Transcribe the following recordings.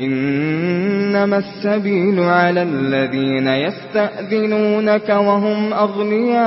إنما السبيل على الذين يستأذنونك وهم أغنياء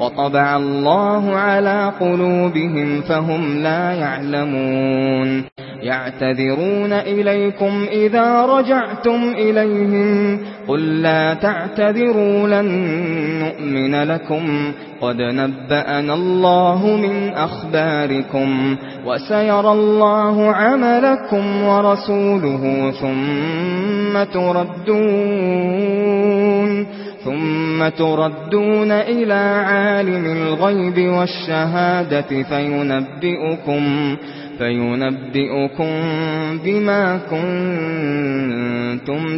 وطبع الله على قلوبهم فهم لا يعلمون. يعتذرون إليكم إذا رجعتم إليهم. قل لا تعتذروا لن نؤمن لكم. قد نبأنا الله من أخباركم وسيرى الله عملكم ورسوله ثم تردون. ثم تردون إلى عالم الغيب والشهادة فينبئكم فينبئكم بما كنتم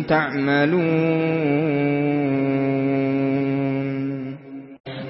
تعملون.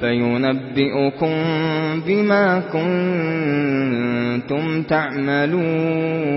فَيُنَبِّئُكُم بِمَا كُنتُمْ تَعْمَلُونَ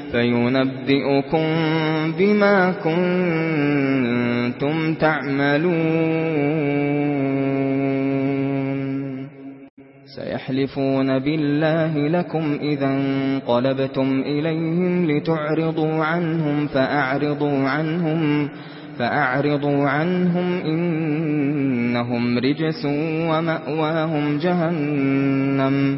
فَيُنَبِّئُكُم بِمَا كُنتُمْ تَعْمَلُونَ سَيَحْلِفُونَ بِاللَّهِ لَكُمْ إِذَا انقَلَبْتُمْ إِلَيْهِمْ لِتُعْرِضُوا عَنْهُمْ فَأَعْرِضُوا عَنْهُمْ فَأَعْرِضُوا عَنْهُمْ إِنَّهُمْ رِجْسٌ وَمَأْوَاهُمْ جَهَنَّمُ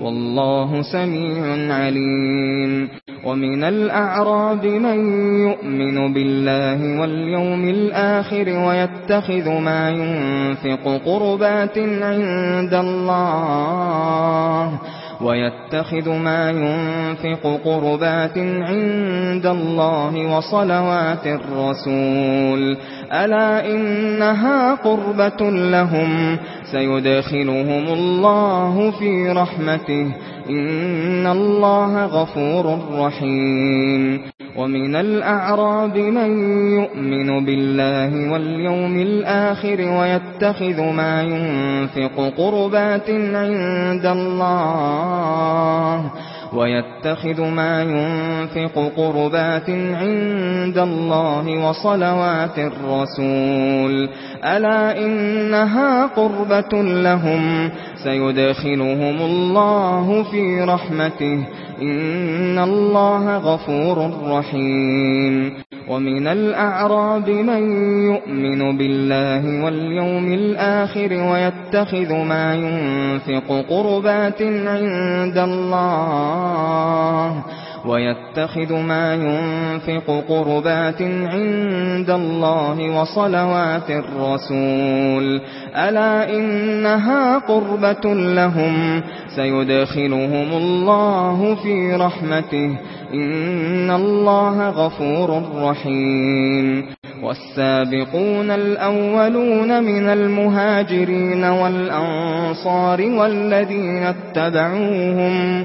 والله سميع عليم. ومن الأعراب من يؤمن بالله واليوم الآخر ويتخذ ما ينفق قربات عند الله ويتخذ ما ينفق قربات عند الله وصلوات الرسول ألا إنها قربة لهم سيدخلهم الله في رحمته إن الله غفور رحيم. ومن الأعراب من يؤمن بالله واليوم الآخر ويتخذ ما ينفق قربات عند الله ويتخذ ما ينفق قربات عند الله وصلوات الرسول ألا إنها قربة لهم سيدخلهم الله في رحمته إن الله غفور رحيم. ومن الأعراب من يؤمن بالله واليوم الآخر ويتخذ ما ينفق قربات عند الله وَيَتَّخِذُ مَا يُنْفِقُ قُرُبَاتٍ عِندَ اللَّهِ وَصَلَوَاتِ الرَّسُولِ أَلَا إِنَّهَا قُرْبَةٌ لَهُمْ سَيُدْخِلُهُمُ اللَّهُ فِي رَحْمَتِهِ إِنَّ اللَّهَ غَفُورٌ رَّحِيمٌ والسابقون الأولون من المهاجرين والأنصار والذين اتبعوهم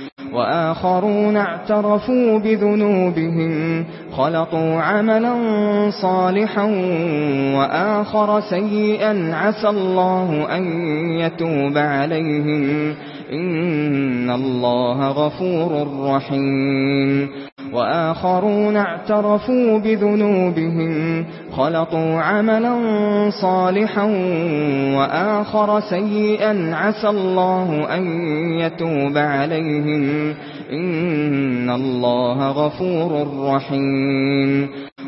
وآخرون اعترفوا بذنوبهم خلقوا عملا صالحا وآخر سيئا عسى الله أن يتوب عليهم. إن الله غفور رحيم. وآخرون اعترفوا بذنوبهم خلقوا عملا صالحا وآخر سيئا عسى الله أن يتوب عليهم. إن الله غفور رحيم.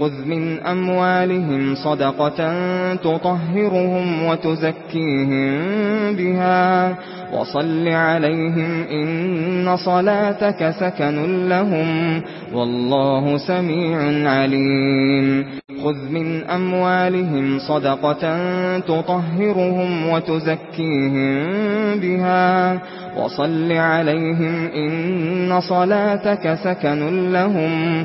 خذ من أموالهم صدقة تطهرهم وتزكيهم بها وصل عليهم إن صلاتك سكن لهم والله سميع عليم خذ من أموالهم صدقة تطهرهم وتزكيهم بها وصل عليهم إن صلاتك سكن لهم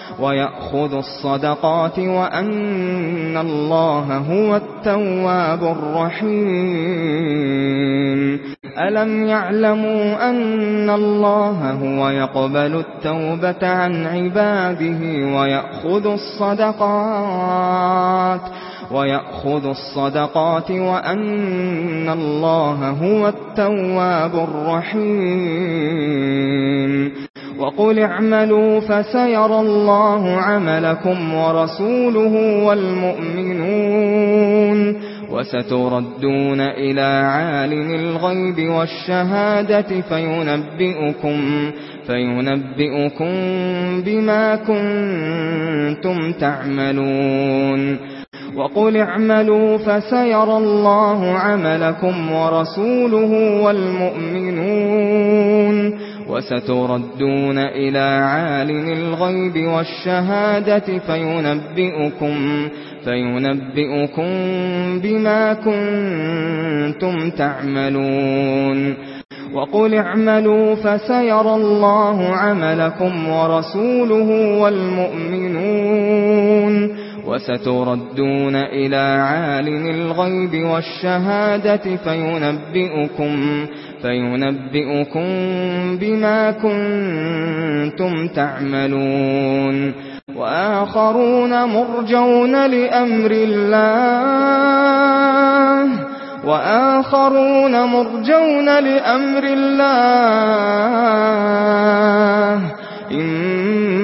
ويأخذ الصدقات وأن الله هو التواب الرحيم ألم يعلموا أن الله هو يقبل التوبة عن عباده ويأخذ الصدقات ويأخذ الصدقات وأن الله هو التواب الرحيم وقل اعملوا فسيرى الله عملكم ورسوله والمؤمنون وستردون إلى عالم الغيب والشهادة فينبئكم فينبئكم بما كنتم تعملون وقل اعملوا فسيرى الله عملكم ورسوله والمؤمنون وستردون إلى عالم الغيب والشهادة فينبئكم فينبئكم بما كنتم تعملون وَقُلِ اعْمَلُوا فَسَيَرَى اللَّهُ عَمَلَكُمْ وَرَسُولُهُ وَالْمُؤْمِنُونَ وستردون إلى عالم الغيب والشهادة فينبئكم فينبئكم بما كنتم تعملون. وآخرون مرجون لأمر الله. وآخرون مرجون لأمر الله. إن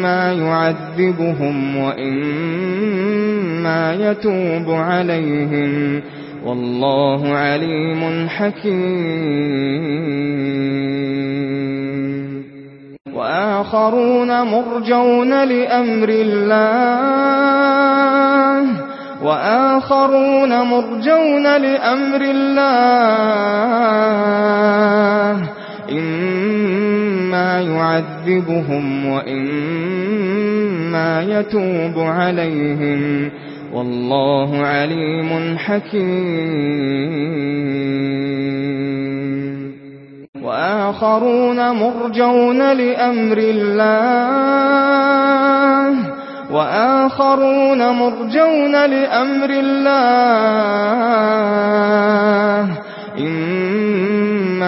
إما يعذبهم وإما يتوب عليهم والله عليم حكيم وآخرون مرجون لأمر الله وآخرون مرجون لأمر الله إِمَّا يُعَذِّبُهُمْ وَإِمَّا يَتُوبُ عَلَيْهِمْ وَاللَّهُ عَلِيمٌ حَكِيمٌ وَآخَرُونَ مُرْجَوْنَ لِأَمْرِ اللَّهِ وَآخَرُونَ مُرْجَوْنَ لِأَمْرِ اللَّهِ إِنَّ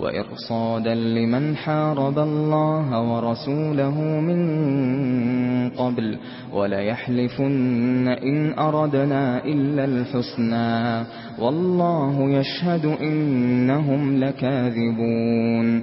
وإرصادا لمن حارب الله ورسوله من قبل ولا يحلفن إن أردنا إلا الحسنى والله يشهد إنهم لكاذبون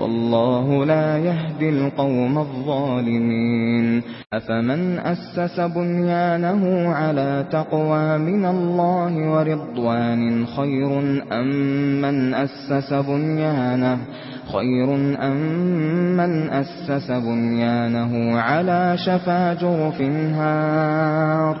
والله لا يهدي القوم الظالمين. أفمن أسس بنيانه على تقوى من الله ورضوان خير أم من أسس بنيانه؟ خير أم من أسس بنيانه على شفا جرف هار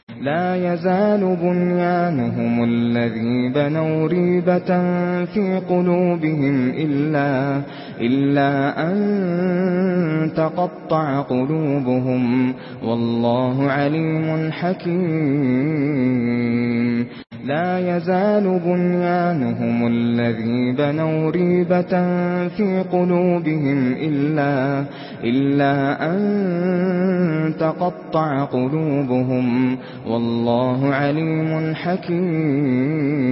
لا يزال بنيانهم الذي بنوا ريبة في قلوبهم إلا, إلا أن تقطع قلوبهم. والله عليم حكيم. لا يزال بنيانهم الذي بنوا ريبة في قلوبهم إلا, إلا أن تقطع قلوبهم. والله عليم حكيم.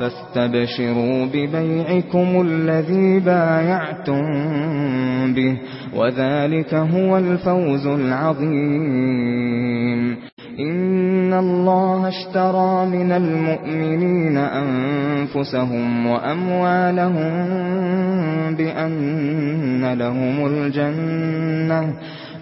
فاستبشروا ببيعكم الذي بايعتم به وذلك هو الفوز العظيم. إن الله اشترى من المؤمنين أنفسهم وأموالهم بأن لهم الجنة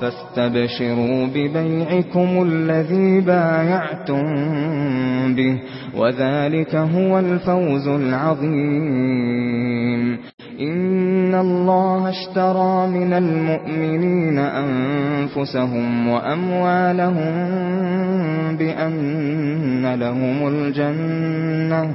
فاستبشروا ببيعكم الذي بايعتم به وذلك هو الفوز العظيم. إن الله اشترى من المؤمنين أنفسهم وأموالهم بأن لهم الجنة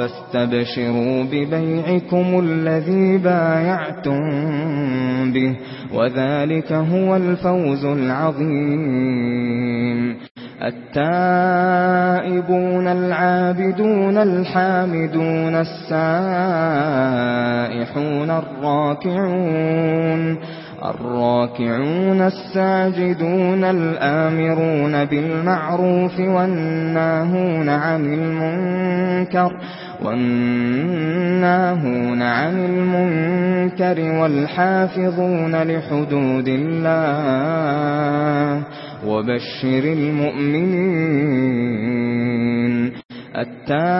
فاستبشروا ببيعكم الذي بايعتم به وذلك هو الفوز العظيم. التائبون العابدون الحامدون السائحون الراكعون الراكعون الساجدون الآمرون بالمعروف والناهون عن المنكر والناهون عن المنكر والحافظون لحدود الله وبشر المؤمنين التائبون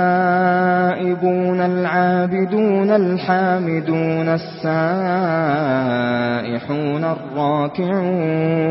العابدون الحامدون السائحون الراكعون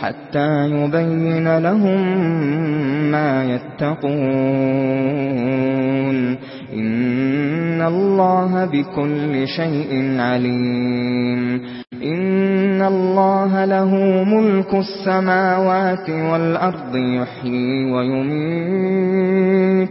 حتى يبين لهم ما يتقون. إن الله بكل شيء عليم. إن الله له ملك السماوات والأرض يحيي ويميت.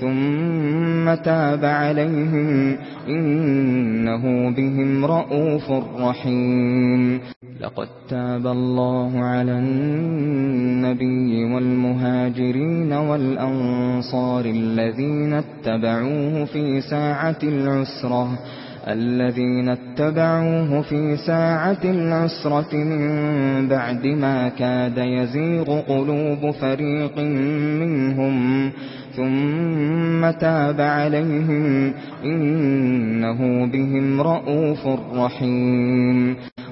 ثُمَّ تَابَ عَلَيْهِمْ إِنَّهُ بِهِمْ رَءُوفٌ رَحِيمٌ. لَقَدْ تَابَ اللَّهُ عَلَى النَّبِيِّ وَالْمُهَاجِرِينَ وَالْأَنصَارِ الَّذِينَ اتَّبَعُوهُ فِي سَاعَةِ الْعُسْرَةِ الذين اتبعوه في ساعة العسرة من بعد ما كاد يزيغ قلوب فريق منهم. ثُمَّ تَابَ عَلَيْهِمْ إِنَّهُ بِهِمْ رَءُوفٌ رَحِيمٌ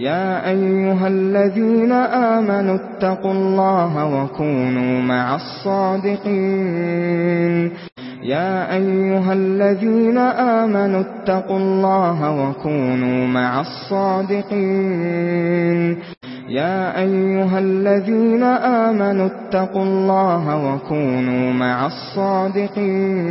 يا أيها الذين آمنوا اتقوا الله وكونوا مع الصادقين. يا أيها الذين آمنوا اتقوا الله وكونوا مع الصادقين. يا أيها الذين آمنوا اتقوا الله وكونوا مع الصادقين.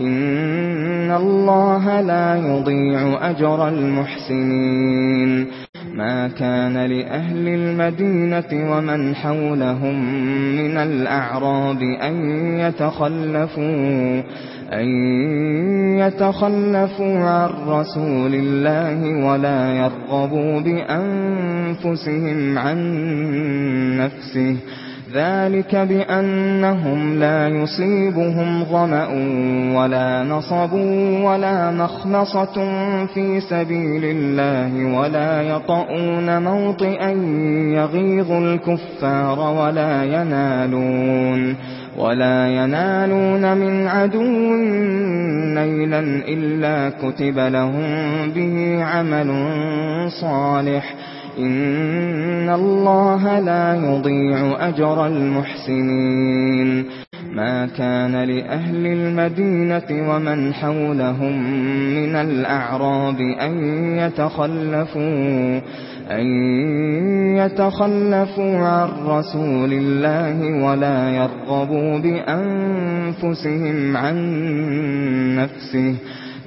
إن الله لا يضيع أجر المحسنين ما كان لأهل المدينة ومن حولهم من الأعراب أن يتخلفوا أن يتخلفوا عن رسول الله ولا يرغبوا بأنفسهم عن نفسه ذلك بأنهم لا يصيبهم ظمأ ولا نصب ولا مخلصة في سبيل الله ولا يطؤون موطئا يغيظ الكفار ولا ينالون ولا ينالون من عدو نيلا إلا كتب لهم به عمل صالح إن الله لا يضيع أجر المحسنين ما كان لأهل المدينة ومن حولهم من الأعراب أن يتخلفوا أن يتخلفوا عن رسول الله ولا يرغبوا بأنفسهم عن نفسه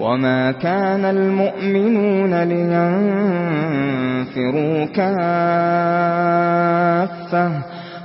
وما كان المؤمنون لينفروا كافة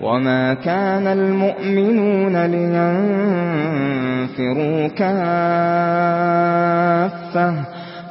وما كان المؤمنون لينفروا كافة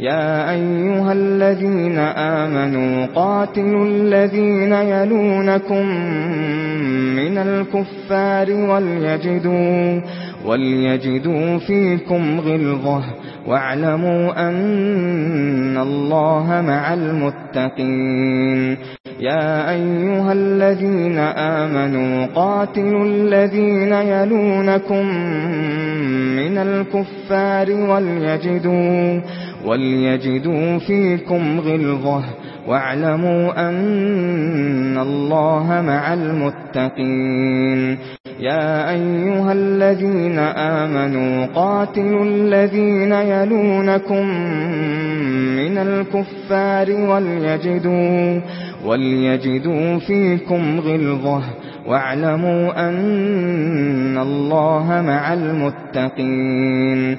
يا أيها الذين آمنوا قاتلوا الذين يلونكم من الكفار وليجدوا, وليجدوا فيكم غلظة. واعلموا أن الله مع المتقين. يا أيها الذين آمنوا قاتلوا الذين يلونكم من الكفار وليجدوا وَلْيَجِدُوا فِيكُمْ غِلْظَةً وَاعْلَمُوا أَنَّ اللَّهَ مَعَ الْمُتَّقِينَ يَا أَيُّهَا الَّذِينَ آمَنُوا قَاتِلُوا الَّذِينَ يَلُونَكُمْ مِنَ الْكُفَّارِ وَلْيَجِدُوا وَلْيَجِدُوا فِيكُمْ غِلْظَةً وَاعْلَمُوا أَنَّ اللَّهَ مَعَ الْمُتَّقِينَ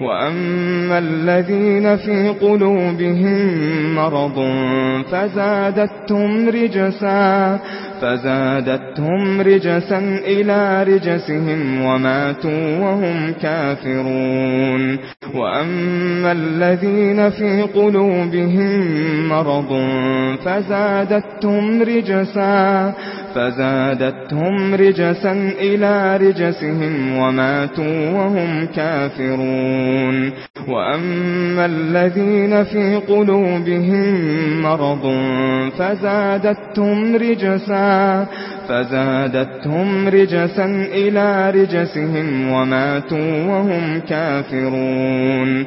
وأما الذين في قلوبهم مرض فزادتهم رجسا فزادتهم رجسا إلى رجسهم وماتوا وهم كافرون. وأما الذين في قلوبهم مرض فزادتهم رجسا فزادتهم رجسا إلى رجسهم وماتوا وهم كافرون. وأما الذين في قلوبهم مرض فزادتهم رجسا فزادتهم رجسا إلى رجسهم وماتوا وهم كافرون.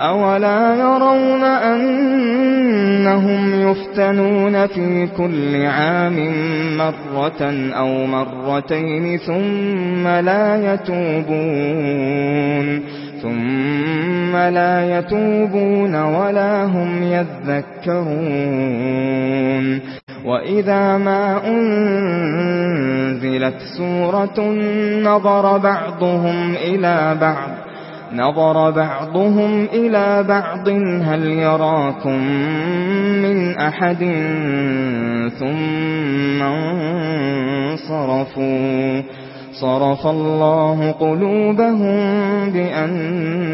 أولا يرون أنهم يفتنون في كل عام مرة أو مرتين ثم لا يتوبون ثم لا يتوبون ولا هم يذكرون وَإِذَا مَا أُنْزِلَتْ سُورَةٌ نَظَرَ بَعْضُهُمْ إِلَى بَعْضٍ نظر بعضهم إلى بعض هل يراكم من أحد ثم انصرفوا صرف الله قلوبهم بأنهم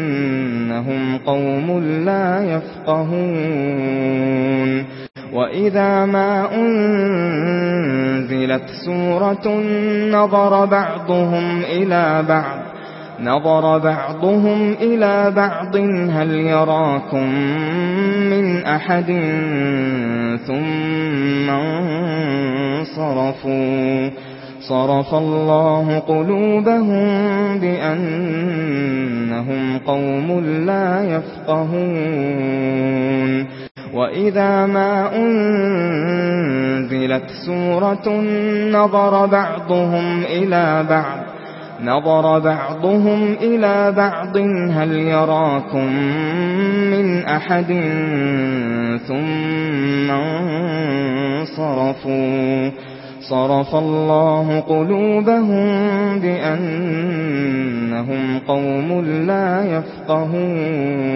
قوم لا يفقهون وَإِذَا مَا أُنْزِلَتْ سُورَةٌ نَظَرَ بَعْضُهُمْ إِلَى بَعْضٍ نظر بعضهم إلى بعض هل يراكم من أحد ثم صرفوا صرف الله قلوبهم بأنهم قوم لا يفقهون وَإِذَا مَا أُنْزِلَتْ سُورَةٌ نَظَرَ بَعْضُهُمْ إِلَى بَعْضٍ نظر بعضهم إلى بعض هل يراكم من أحد ثم صرفوا صرف الله قلوبهم بأنهم قوم لا يفقهون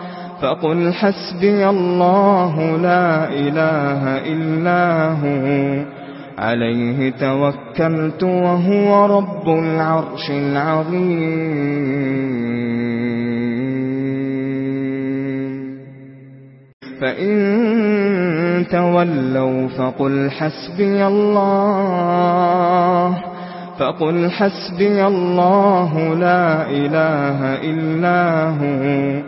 فقل حسبي الله لا إله إلا هو عليه توكلت وهو رب العرش العظيم. فإن تولوا فقل حسبي الله فقل حسبي الله لا إله إلا هو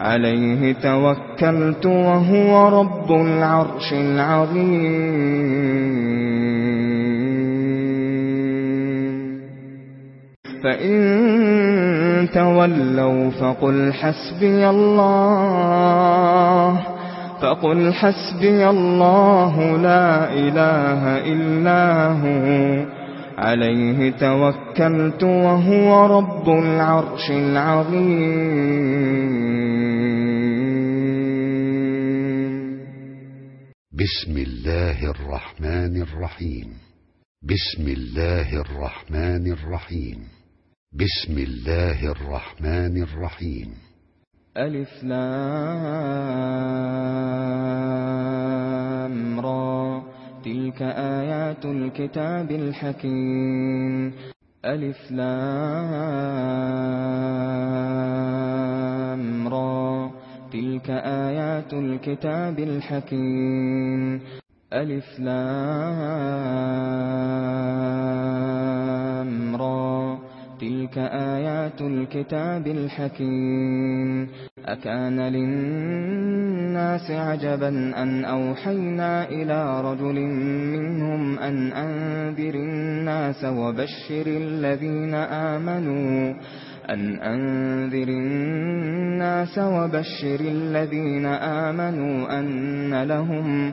عليه توكلت وهو رب العرش العظيم. فإن تولوا فقل حسبي الله فقل حسبي الله لا إله إلا هو. عليه توكلت وهو رب العرش العظيم. بسم الله الرحمن الرحيم بسم الله الرحمن الرحيم بسم الله الرحمن الرحيم ألف لام را. تلك آيات الكتاب الحكيم ألف لام تِلْكَ آيَاتُ الْكِتَابِ الْحَكِيمِ أَلِف لَام را تِلْكَ آيَاتُ الْكِتَابِ الْحَكِيمِ أَكَانَ لِلنَّاسِ عَجَبًا أَنْ أَوْحَيْنَا إِلَى رَجُلٍ مِّنْهُمْ أَنْ أَنذِرِ النَّاسَ وَبَشِّرِ الَّذِينَ آمَنُوا أن أنذر الناس وبشر الذين آمنوا أن لهم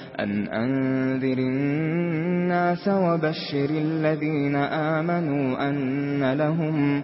أَنْ أَنذِرِ النَّاسَ وَبَشِّرِ الَّذِينَ آمَنُوا أَنَّ لَهُمْ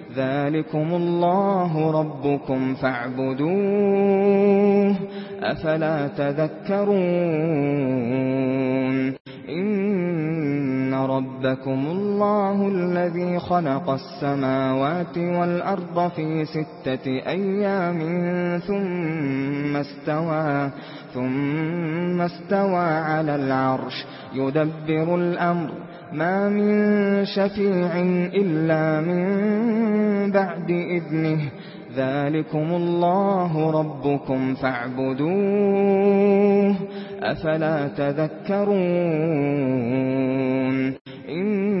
ذلكم الله ربكم فاعبدوه أفلا تذكرون إن ربكم الله الذي خلق السماوات والأرض في ستة أيام ثم استوى ثم استوى على العرش يدبر الأمر ما من شفيع إلا من بعد إذنه ذلكم الله ربكم فاعبدوه أفلا تذكرون إن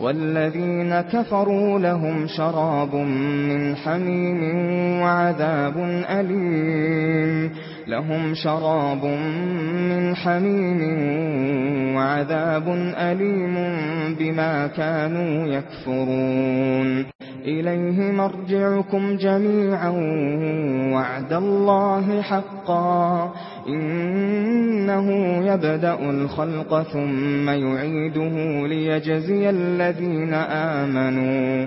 والذين كفروا لهم شراب من حميم وعذاب أليم. لهم شراب من حميم وعذاب أليم بما كانوا يكفرون. إليه مرجعكم جميعا وعد الله حقا. إنه يبدأ الخلق ثم يعيده ليجزي الذين آمنوا.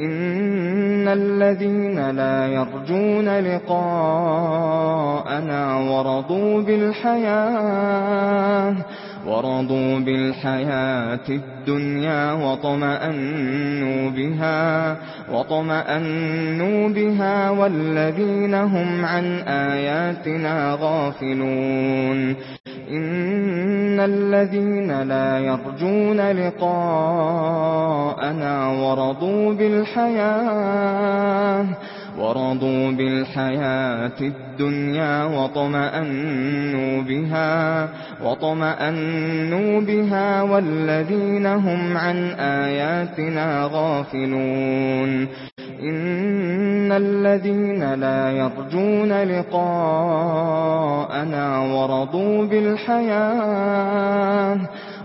إن الذين لا يرجون لقاءنا ورضوا بالحياة ورضوا بالحياة الدنيا وطمأنوا بها وطمأنوا بها والذين هم عن آياتنا غافلون. إن الذين لا يرجون لقاءنا ورضوا بالحياة ورضوا بالحياة الدنيا وطمأنوا بها وطمأنوا بها والذين هم عن آياتنا غافلون. إن الذين لا يرجون لقاءنا ورضوا بالحياة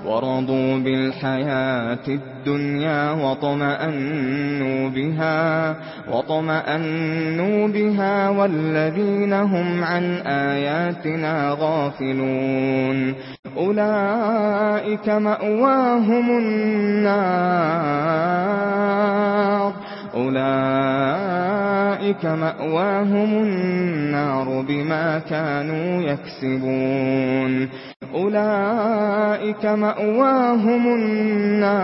ورضوا بالحياة الدنيا وطمأنوا بها وطمأنوا بها والذين هم عن آياتنا غافلون أولئك مأواهم النار أولئك مأواهم النار بما كانوا يكسبون أولئك مأواهم النار.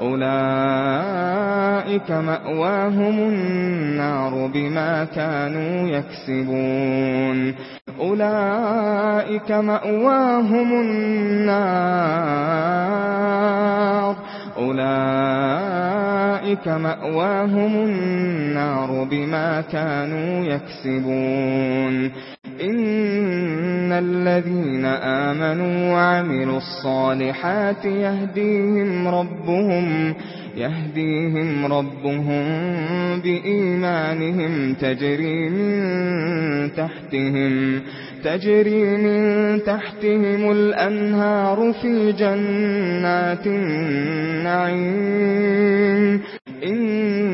أولئك مأواهم النار بما كانوا يكسبون. أولئك مأواهم النار. أولئك مأواهم النار بما كانوا يكسبون. إن الذين آمنوا وعملوا الصالحات يهديهم ربهم يهديهم ربهم بإيمانهم تجري من تحتهم تجري من تحتهم الأنهار في جنات النعيم إن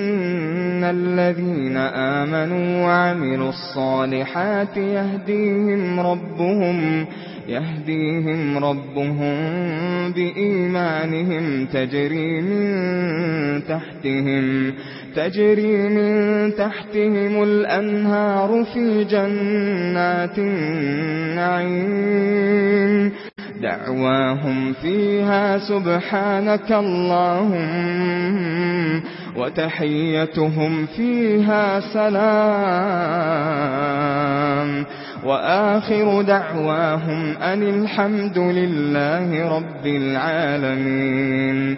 الذين آمنوا وعملوا الصالحات يهديهم ربهم يهديهم ربهم بإيمانهم تجري من تحتهم تجري من تحتهم الأنهار في جنات النعيم دعواهم فيها سبحانك اللهم وتحيتهم فيها سلام. وآخر دعواهم أن الحمد لله رب العالمين.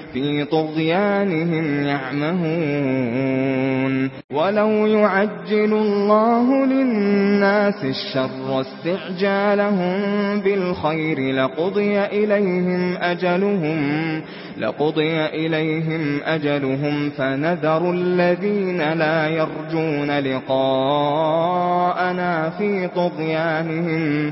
فِي طُغْيَانِهِمْ يَعْمَهُونَ وَلَوْ يُعَجِّلُ اللَّهُ لِلنَّاسِ الشَّرَّ اسْتِعْجَالَهُم بِالْخَيْرِ لَقُضِيَ إِلَيْهِمْ أَجَلُهُمْ لَقُضِيَ إِلَيْهِمْ أَجَلُهُمْ فَنَذَرُ الَّذِينَ لَا يَرْجُونَ لِقَاءَنَا فِي طُغْيَانِهِمْ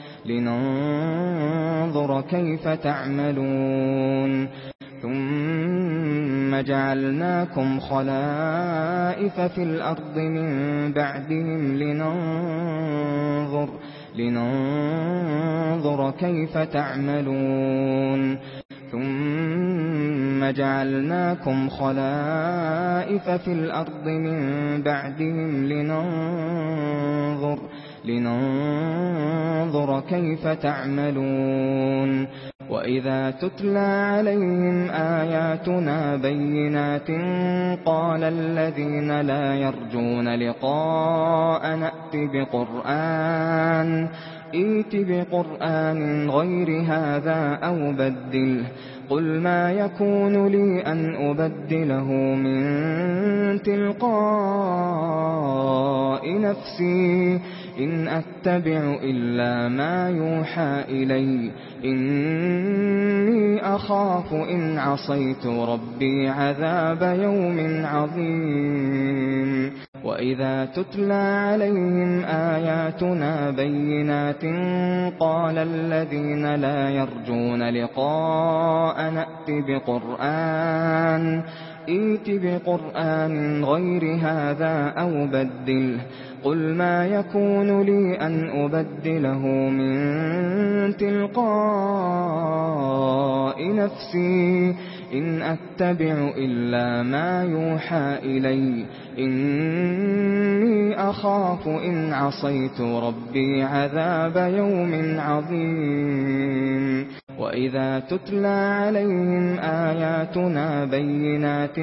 لننظر كيف تعملون. ثم جعلناكم خلائف في الأرض من بعدهم لننظر لننظر كيف تعملون. ثم جعلناكم خلائف في الأرض من بعدهم لننظر لننظر كيف تعملون. وإذا تتلى عليهم آياتنا بينات قال الذين لا يرجون لقاء نأتي بقرآن إِتِ بقرآن غير هذا أو بدله قل ما يكون لي أن أبدله من تلقاء نفسي. إن أتبع إلا ما يوحى إلي إني أخاف إن عصيت ربي عذاب يوم عظيم وَإِذَا تُتْلَى عَلَيْهِمْ آيَاتُنَا بَيِّنَاتٍ قَالَ الَّذِينَ لَا يَرْجُونَ لِقَاءَنَا نأتي بِقُرْآنٍ ائت بقرآن غير هذا أو بدله قل ما يكون لي أن أبدله من تلقاء نفسي إن أتبع إلا ما يوحى إلي إني أخاف إن عصيت ربي عذاب يوم عظيم. وإذا تتلى عليهم آياتنا بينات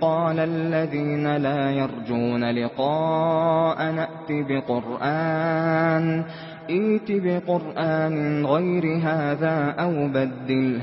قال الذين لا يرجون لقاء نأتي بقرآن إيتي بقرآن غير هذا أو بدله.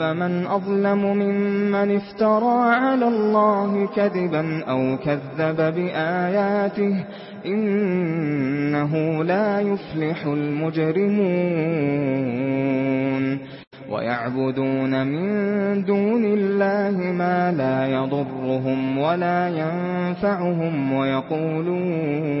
فمن أظلم ممن افترى على الله كذبا أو كذب بآياته إنه لا يفلح المجرمون. وَيَعْبُدُونَ مِن دُونِ اللَّهِ مَا لَا يَضُرُّهُمْ وَلَا يَنفَعُهُمْ وَيَقُولُونَ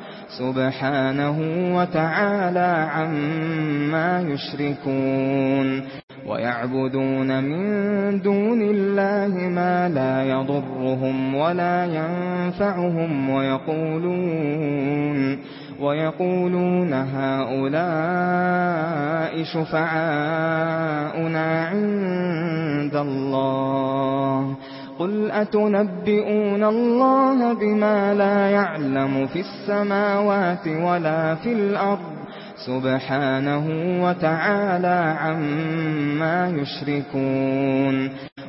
سبحانه وتعالى عما يشركون ويعبدون من دون الله ما لا يضرهم ولا ينفعهم ويقولون ويقولون هؤلاء شفعاؤنا عند الله قُلْ أَتُنَبِّئُونَ اللَّهَ بِمَا لَا يَعْلَمُ فِي السَّمَاوَاتِ وَلَا فِي الْأَرْضِ سُبْحَانَهُ وَتَعَالَى عَمَّا يُشْرِكُونَ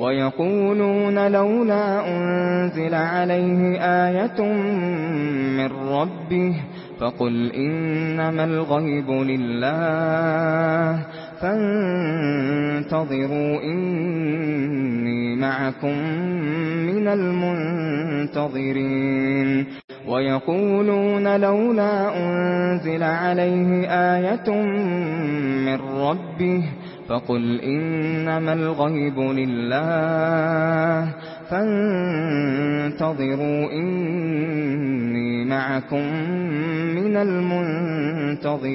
وَيَقُولُونَ لَوْلَا أُنْزِلَ عَلَيْهِ آيَةٌ مِّن رَّبِّهِ فَقُلْ إِنَّمَا الْغَيْبُ لِلَّهِ فَانتَظِرُوا إِنِّي مَعَكُمْ مِنَ الْمُنتَظِرِينَ وَيَقُولُونَ لَوْلَا أُنْزِلَ عَلَيْهِ آيَةٌ مِّن رَّبِّهِ فَقُلْ إِنَّمَا الْغَيْبُ لِلَّهِ فَانْتَظِرُوا إِنِّي مَعَكُمْ مِنَ الْمُنْتَظِرِينَ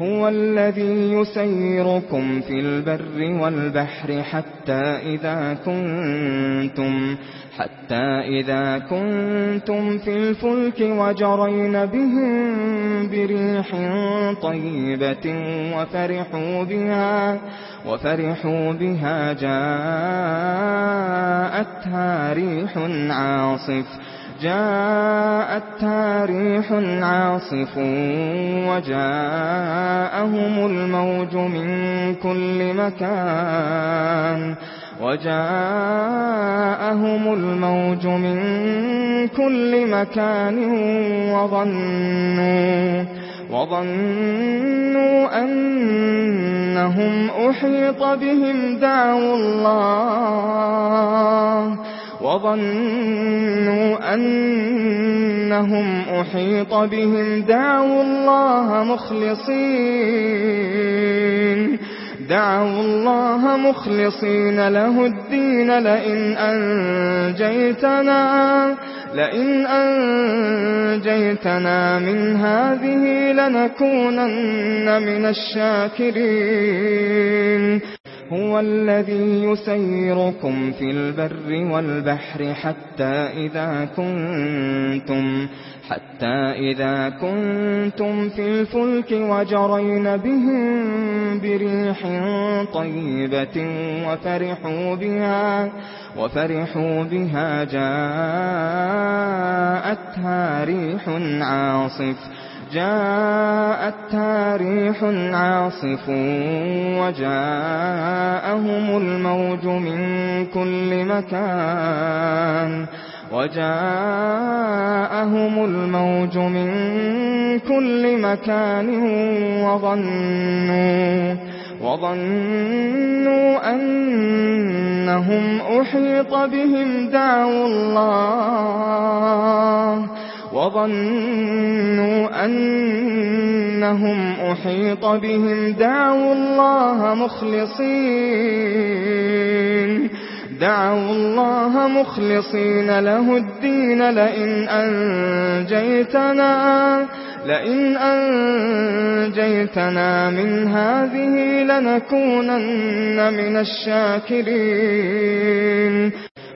هو الذي يسيركم في البر والبحر حتى إذا كنتم حتى إذا كنتم في الفلك وجرين بهم بريح طيبة وفرحوا بها وفرحوا بها جاءتها ريح عاصف. جاءت ريح عاصف وجاءهم الموج من كل مكان وجاءهم الموج من كل مكان وظنوا وظنوا أنهم أحيط بهم دعوا الله وظنوا أنهم أحيط بهم دعوا الله مخلصين دعوا الله مخلصين له الدين لئن أنجيتنا لئن أنجيتنا من هذه لنكونن من الشاكرين هو الذي يسيركم في البر والبحر حتى إذا كنتم حتى إذا كنتم في الفلك وجرين بهم بريح طيبة وفرحوا بها وفرحوا بها جاءتها ريح عاصف. جاءت ريح عاصف وجاءهم الموج من كل مكان وجاءهم الموج من كل مكان وظنوا وظنوا أنهم أحيط بهم دعوا الله وظنوا أنهم أحيط بهم دعوا الله مخلصين دعوا الله مخلصين له الدين لئن أنجيتنا لئن أنجيتنا من هذه لنكونن من الشاكرين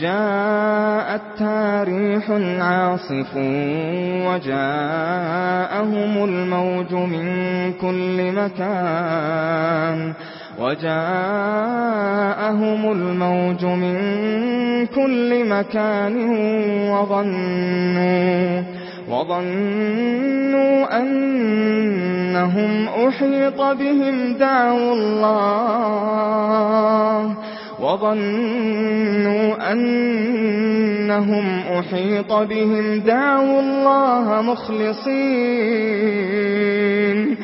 جاءت ريح عاصف وجاءهم الموج من كل مكان وجاءهم الموج من كل مكان وظنوا وظنوا أنهم أحيط بهم دعوا الله وظنوا أنهم أحيط بهم دعوا الله مخلصين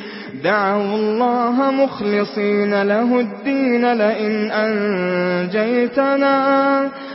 دعوا الله مخلصين له الدين لئن أنجيتنا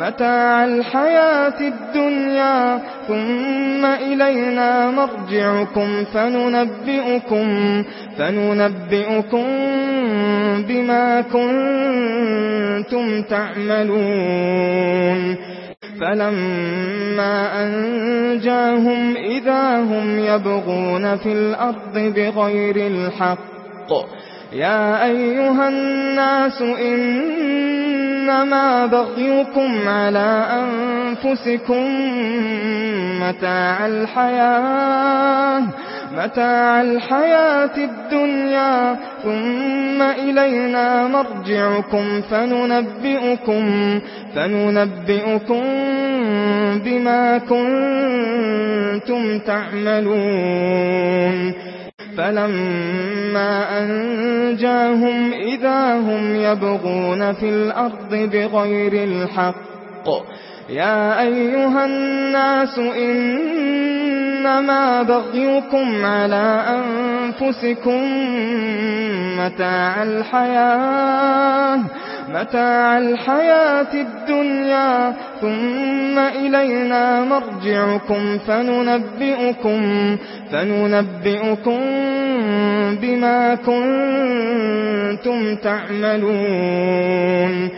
متاع الحياة الدنيا ثم إلينا مرجعكم فننبئكم فننبئكم بما كنتم تعملون۔ فَلَمَّا أَنْجَاهُمْ إِذَا هُمْ يَبْغُونَ فِي الْأَرْضِ بِغَيْرِ الْحَقِّ يا أيها الناس إنما بغيكم على أنفسكم متاع الحياة متاع الحياة الدنيا ثم إلينا مرجعكم فننبئكم فننبئكم بما كنتم تعملون. فَلَمَّا أَنْجَاهُمْ إِذَا هُمْ يَبْغُونَ فِي الْأَرْضِ بِغَيْرِ الْحَقِّ يا أيها الناس إنما بغيكم على أنفسكم متاع الحياة متاع الحياة الدنيا ثم إلينا مرجعكم فننبئكم فننبئكم بما كنتم تعملون.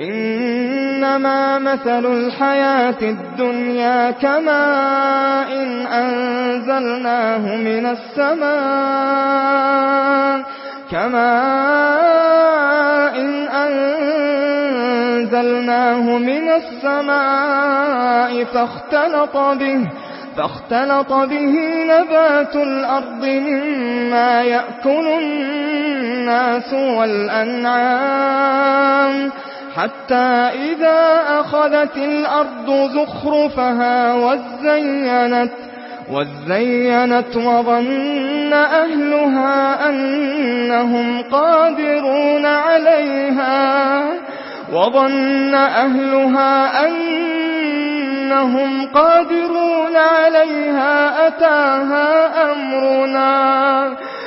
إن إنما مثل الحياة الدنيا كماء إن أنزلناه من السماء كما إن أنزلناه من السماء فاختلط به فاختلط به نبات الأرض مما يأكل الناس والأنعام. حتى إذا أخذت الأرض زخرفها وزينت وزينت وظن أهلها أنهم قادرون عليها. وظن أهلها أنهم قادرون عليها. أتاها أمرنا.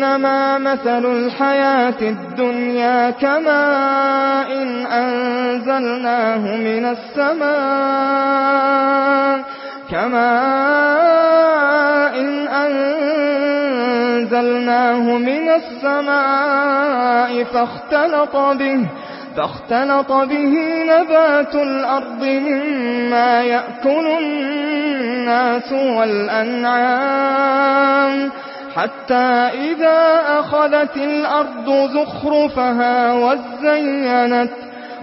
إنما مثل الحياة الدنيا كماء إن أنزلناه من السماء كما إن أنزلناه من السماء فاختلط به فاختلط به نبات الأرض مما يأكل الناس والأنعام حتى إذا أخذت الأرض زخرفها وزينت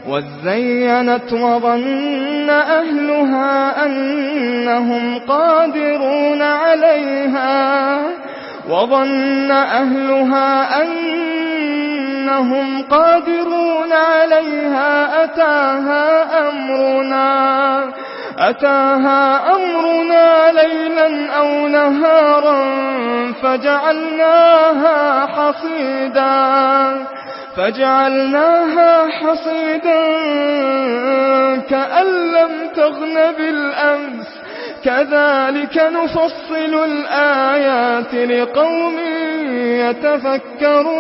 وزينت وظن أهلها أنهم قادرون عليها. وظن أهلها أنهم قادرون عليها. أتاها أمرنا. أتاها أمرنا ليلا أو نهارا فجعلناها حصيدا فجعلناها حصيدا كأن لم تغن بالأمس. كذلك نفصل الآيات لقوم يتفكرون.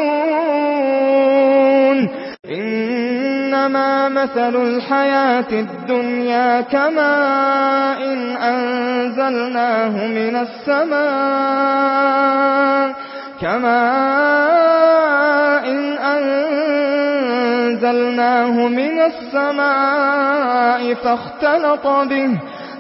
إنما مثل الحياة الدنيا كماء إن أنزلناه من السماء. كما إن أنزلناه من السماء فاختلط به.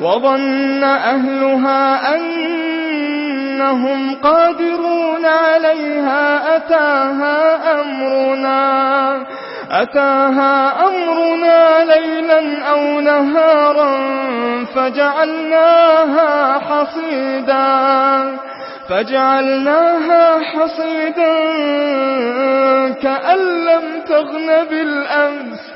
وظن أهلها أنهم قادرون عليها أتاها أمرنا أتاها أمرنا ليلا أو نهارا فجعلناها حصيدا فجعلناها حصيدا كأن لم تغن بالأمس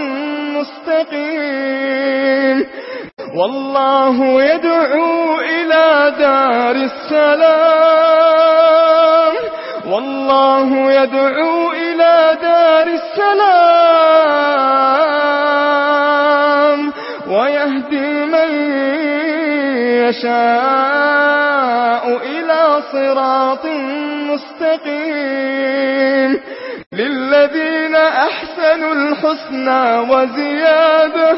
والله يدعو إلى دار السلام. والله يدعو إلى دار السلام. ويهدي من يشاء إلى صراط مستقيم للذين أحسنوا الحسنى وزياده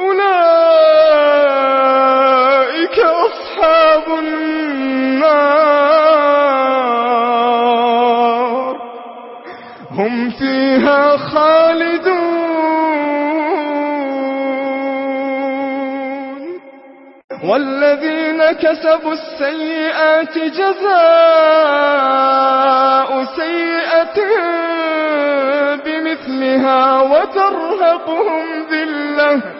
أولئك أصحاب النار. هم فيها خالدون. والذين كسبوا السيئات جزاء سيئة بمثلها وترهقهم ذلة.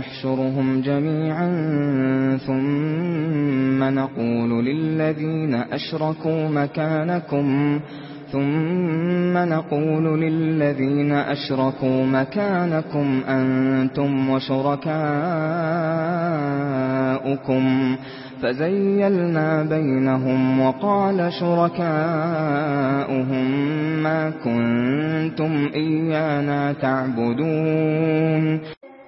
نَحْشُرُهُمْ جميعا ثم نقول للذين أشركوا مكانكم ثم نقول للذين أشركوا مكانكم أنتم وشركاؤكم. فزيلنا بينهم وقال شركاؤهم ما كنتم إيانا تعبدون.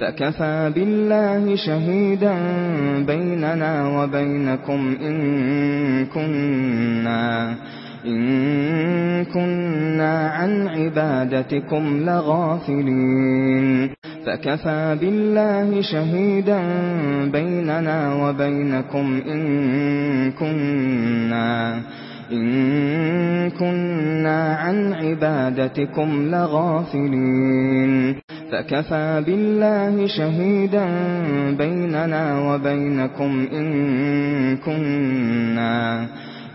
فكفى بالله شهيدا بيننا وبينكم إن كنا إن كنا عن عبادتكم لغافلين فكفى بالله شهيدا بيننا وبينكم إن كنا إن كنا عن عبادتكم لغافلين فكفى بالله شهيدا بيننا وبينكم إن كنا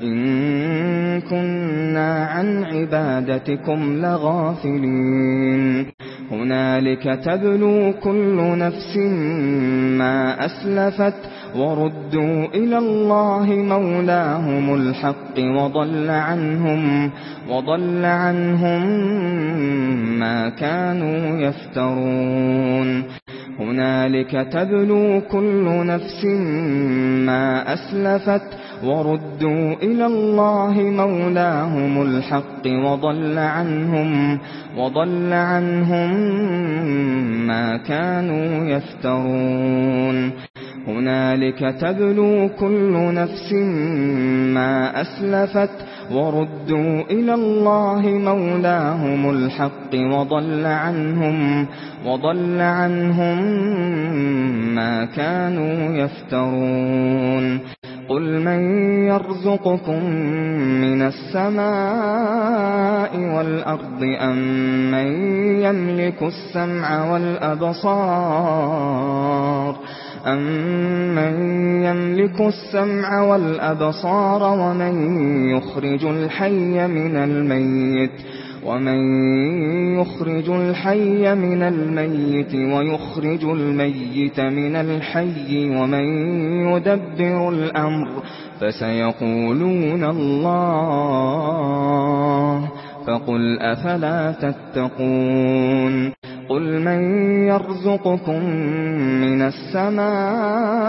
إن كنا عن عبادتكم لغافلين هنالك تبلو كل نفس ما أسلفت وردوا إلى الله مولاهم الحق وضل عنهم وضل عنهم ما كانوا يفترون هنالك تبلو كل نفس ما أسلفت وردوا إلى الله مولاهم الحق وضل عنهم وضل عنهم ما كانوا يفترون. هنالك تبلو كل نفس ما أسلفت. وردوا إلى الله مولاهم الحق وضل عنهم وضل عنهم ما كانوا يفترون. قل من يرزقكم من السماء والأرض أم من يملك السمع والأبصار أَمَّن يَمْلِكُ السَّمْعَ وَالْأَبْصَارَ وَمَن يُخْرِجُ الْحَيَّ مِنَ الْمَيِّتِ ومن يخرج الحي من الميت ويخرج الميت من الحي ومن يدبر الأمر فسيقولون الله فقل أفلا تتقون قل من يرزقكم من السماء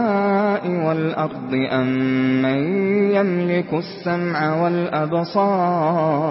والأرض أم من يملك السمع والأبصار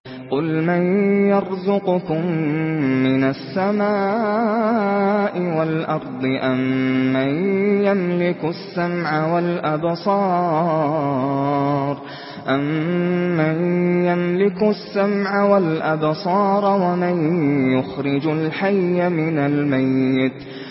قل من يرزقكم من السماء والأرض أم من يملك السمع والأبصار أَمَّن يَمْلِكُ السَّمْعَ وَالْأَبْصَارَ وَمَن يُخْرِجُ الْحَيَّ مِنَ الْمَيِّتِ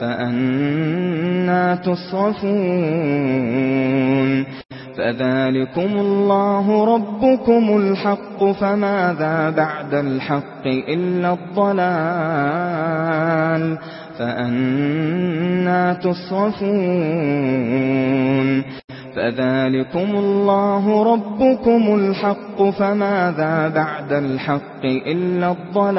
فأنا تصرفون. فذلكم الله ربكم الحق فماذا بعد الحق إلا الضلال؟ فأنا تصرفون. فذلكم الله ربكم الحق فماذا بعد الحق إلا الضلال؟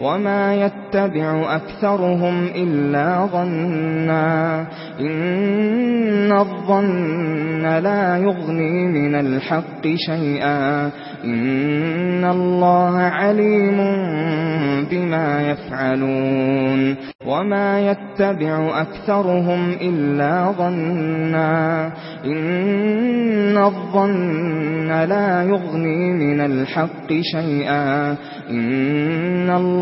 وَمَا يَتَّبِعُ أَكْثَرُهُمْ إِلَّا ظَنًّا إِنَّ الظَّنَّ لَا يُغْنِي مِنَ الْحَقِّ شَيْئًا إِنَّ اللَّهَ عَلِيمٌ بِمَا يَفْعَلُونَ وَمَا يَتَّبِعُ أَكْثَرُهُمْ إِلَّا ظَنًّا إِنَّ الظَّنَّ لَا يُغْنِي مِنَ الْحَقِّ شَيْئًا إِنَّ اللَّهَ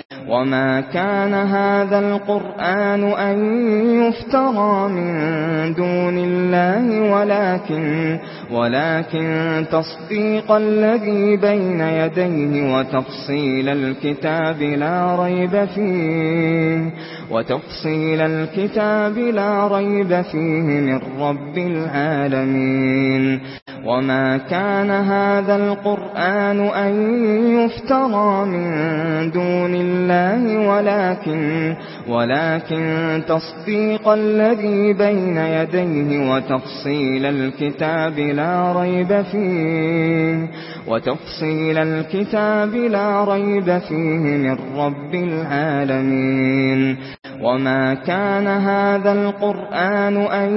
وما كان هذا القرآن أن يفترى من دون الله ولكن ولكن تصديق الذي بين يديه وتفصيل الكتاب لا ريب فيه وتفصيل الكتاب لا ريب فيه من رب العالمين. وما كان هذا القرآن أن يفترى من دون الله الله ولكن ولكن تصديق الذي بين يديه وتفصيل الكتاب لا ريب فيه. وتفصيل الكتاب لا ريب فيه من رب العالمين. وما كان هذا القرآن أن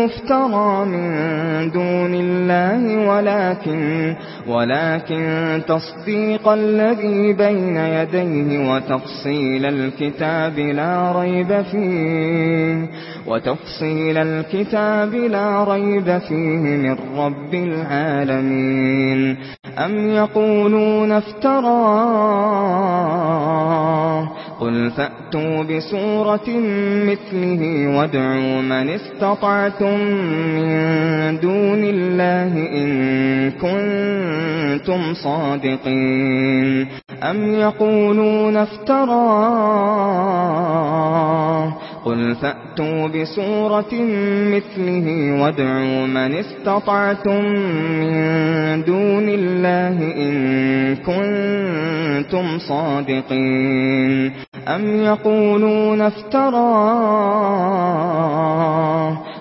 يفترى من دون الله ولكن ولكن تصديق الذي بين يديه وتفصيل الكتاب لا ريب فيه. وتفصيل الكتاب لا ريب فيه من رب العالمين. أم يقولون افتراه. قل فأتوا بسورة مثله وادعوا من استطعتم من دون الله إن كنتم صادقين. أَمْ يَقُولُونَ افْتَرَاهُ قُلْ فَأْتُوا بِسُورَةٍ مِثْلِهِ وَادْعُوا مَنِ اسْتَطَعْتُم مِّن دُونِ اللَّهِ إِن كُنتُمْ صَادِقِينَ أَمْ يَقُولُونَ افْتَرَاهُ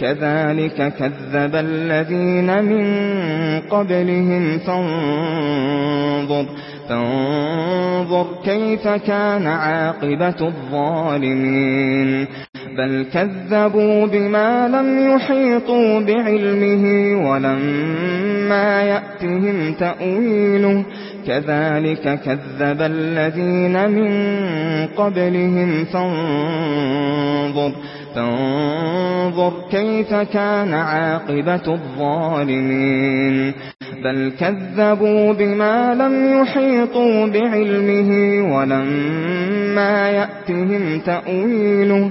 كذلك كذب الذين من قبلهم. فانظر فانظر كيف كان عاقبة الظالمين. بل كذبوا بما لم يحيطوا بعلمه ولما يأتهم تأويله. كذلك كذب الذين من قبلهم. فانظر فانظر كيف كان عاقبة الظالمين. بل كذبوا بما لم يحيطوا بعلمه ولما يأتهم تأويله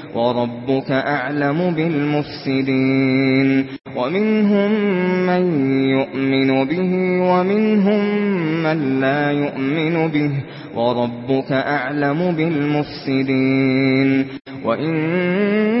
وربك أعلم بالمفسدين. ومنهم من يؤمن به ومنهم من لا يؤمن به. وربك أعلم بالمفسدين. وإن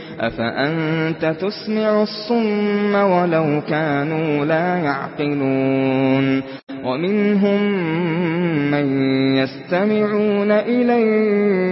أفأنت تسمع الصم ولو كانوا لا يعقلون ومنهم من يستمعون إليك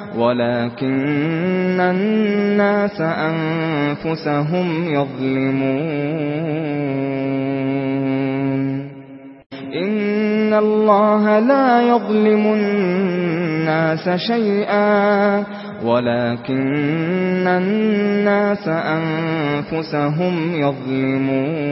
ولكن الناس أنفسهم يظلمون إن الله لا يظلم الناس شيئا ولكن الناس أنفسهم يظلمون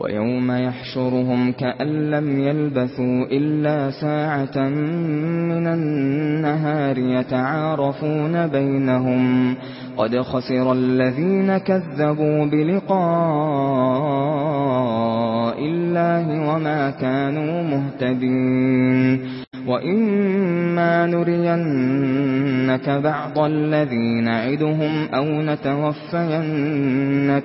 وَيَوْمَ يَحْشُرُهُمْ كَأَن لَّمْ يَلْبَثُوا إِلَّا سَاعَةً مِّنَ النَّهَارِ يَتَعَارَفُونَ بَيْنَهُمْ قَدْ خَسِرَ الَّذِينَ كَذَّبُوا بِلِقَاءِ اللَّهِ وَمَا كَانُوا مُهْتَدِينَ وَإِمَّا نُرِيَنَّكَ بَعْضَ الَّذِينَ نَعِدُهُمْ أَوْ نَتَوَفَّيَنَّكَ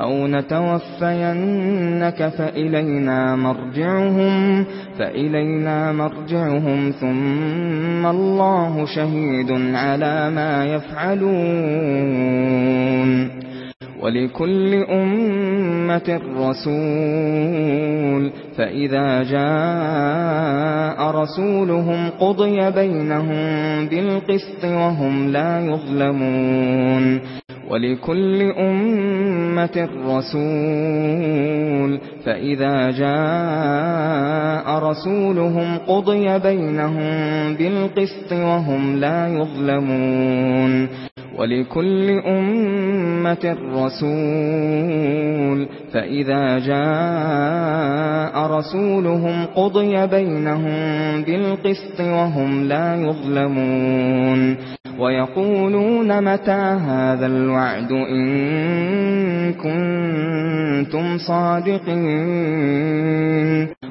أَوْ نَتَوَفَّيَنَّكَ فَإِلَيْنَا مَرْجِعُهُمْ فَإِلَيْنَا مَرْجِعُهُمْ ثُمَّ اللَّهُ شَهِيدٌ عَلَى مَا يَفْعَلُونَ وَلِكُلِّ أُمَّةٍ رَسُولٌ فَإِذَا جَاءَ رَسُولُهُمْ قُضِيَ بَيْنَهُم بِالْقِسْطِ وَهُمْ لَا يُظْلَمُونَ وَلِكُلِّ أُمَّةٍ رَسُولٌ فَإِذَا جَاءَ رَسُولُهُمْ قُضِيَ بَيْنَهُم بِالْقِسْطِ وَهُمْ لَا يُظْلَمُونَ. وَلِكُلِّ أُمَّةٍ رَسُولٌ فَإِذَا جَاءَ رَسُولُهُمْ قُضِيَ بَيْنَهُم بِالْقِسْطِ وَهُمْ لَا يُظْلَمُونَ. ويقولون متى هذا الوعد إن كنتم صادقين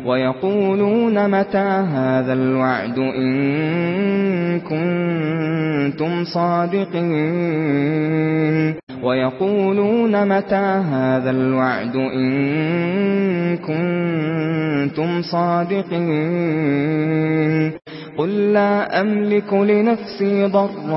ويقولون متى هذا الوعد إن كنتم صادقين ويقولون متى هذا الوعد إن كنتم صادقين قل لا أملك لنفسي ضرا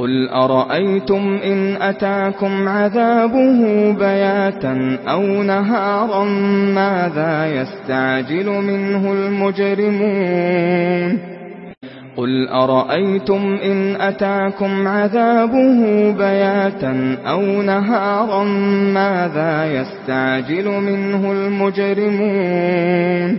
قل أرأيتم إن أتاكم عذابه بياتا أو نهارا ماذا يستعجل منه المجرمون قل أرأيتم إن أتاكم عذابه بياتا أو نهارا ماذا يستعجل منه المجرمون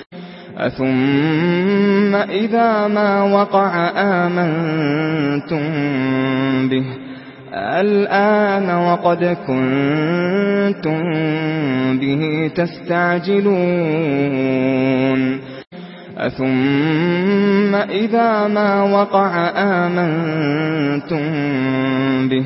أثم إذا ما وقع آمنتم به الآن وقد كنتم به تستعجلون أثم إذا ما وقع آمنتم به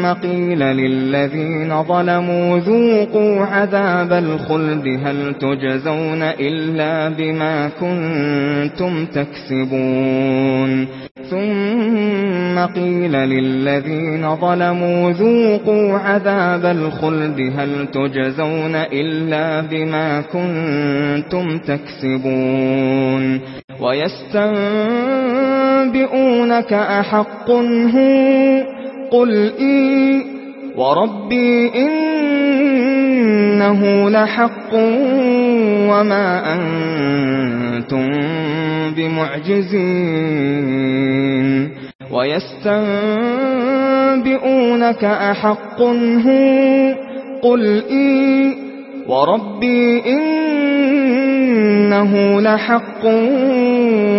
ثُمَّ قِيلَ لِلَّذِينَ ظَلَمُوا ذُوقُوا عَذَابَ الْخُلْدِ هَلْ تُجْزَوْنَ إِلَّا بِمَا كُنتُمْ تَكْسِبُونَ ثُمَّ قِيلَ لِلَّذِينَ ظَلَمُوا ذُوقُوا عَذَابَ الْخُلْدِ هَلْ تُجْزَوْنَ إِلَّا بِمَا كُنتُمْ تَكْسِبُونَ وَيَسْتَنبِئُونَكَ أَحَقٌّ هُوَ قل إي وربي إنه لحق وما أنتم بمعجزين ويستنبئونك أحق هو قل إي وربي إنه لحق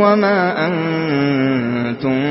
وما أنتم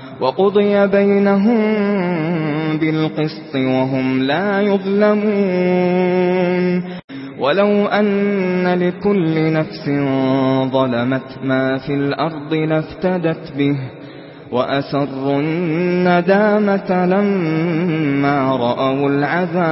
وَقُضِيَ بَيْنَهُم بِالْقِسْطِ وَهُمْ لَا يُظْلَمُونَ. وَلَوْ أَنَّ لِكُلِّ نَفْسٍ ظَلَمَتْ مَا فِي الْأَرْضِ لَافْتَدَتْ بِهِ وَأَسَرُّوا النَّدَامَةَ لَمَّا رَأَوُا الْعَذَابَ.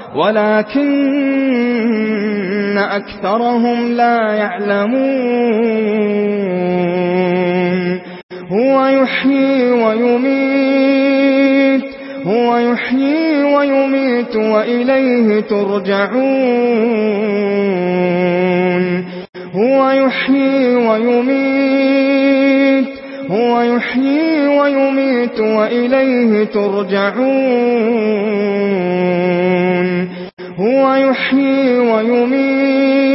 ولكن أكثرهم لا يعلمون. هو يحيي ويميت هو يحيي ويميت وإليه ترجعون. هو يحيي ويميت هو يحيي ويميت وإليه ترجعون. هو يحيي ويميت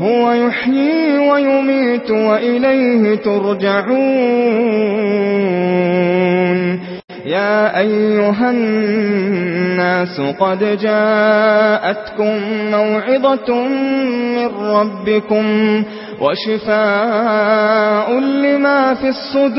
هو يحيي ويميت وإليه ترجعون. يا أيها الناس قد جاءتكم موعظة من ربكم وشفاء لما في الصدور.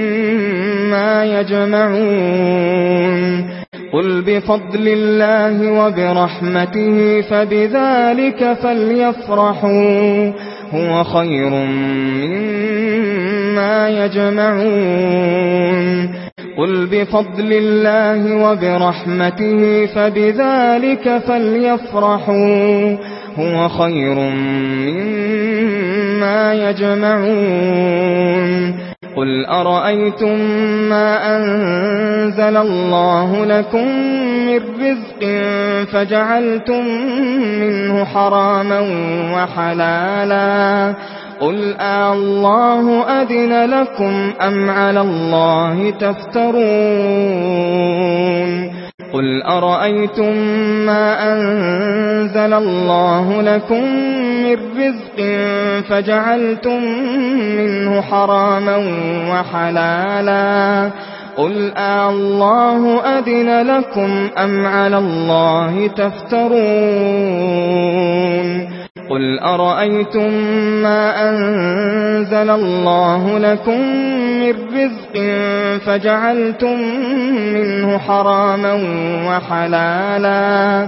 ما يجمعون. قل بفضل الله وبرحمته فبذلك فليفرحوا. هو خير مما يجمعون. قل بفضل الله وبرحمته فبذلك فليفرحوا. هو خير مما يجمعون. قل أرأيتم ما أنزل الله لكم من رزق فجعلتم منه حراما وحلالا قل الله اذن لكم أم على الله تفترون قل أرأيتم ما أنزل الله لكم من رزق فجعلتم منه حراما وحلالا. قل الله أَذِنَ لكم أم على الله تفترون. قل أرأيتم ما أنزل الله لكم من رزق فجعلتم منه حراما وحلالا.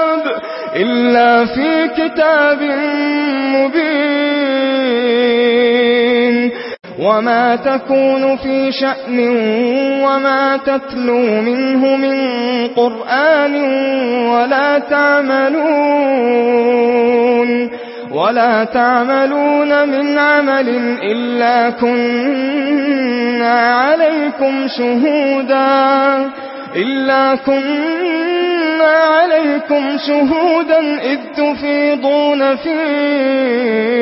الكتاب إلا في كتاب مبين. وما تكون في شأن وما تتلو منه من قرآن ولا تعملون. ولا تعملون من عمل إلا كنا عليكم شهودا. إلا كنا جعلنا عليكم شهودا إذ تفيضون فيه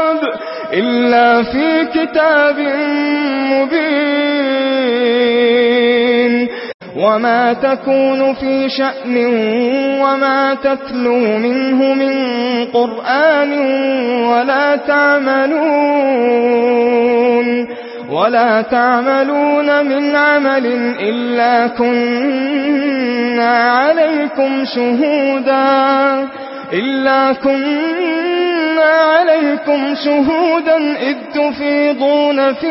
كتاب إلا في كتاب مبين وما تكون في شأن وما تتلو منه من قرآن ولا تعملون ولا تعملون من عمل إلا كنا عليكم شهودا إلا كنا جعلنا عليكم شهودا إذ تفيضون فيه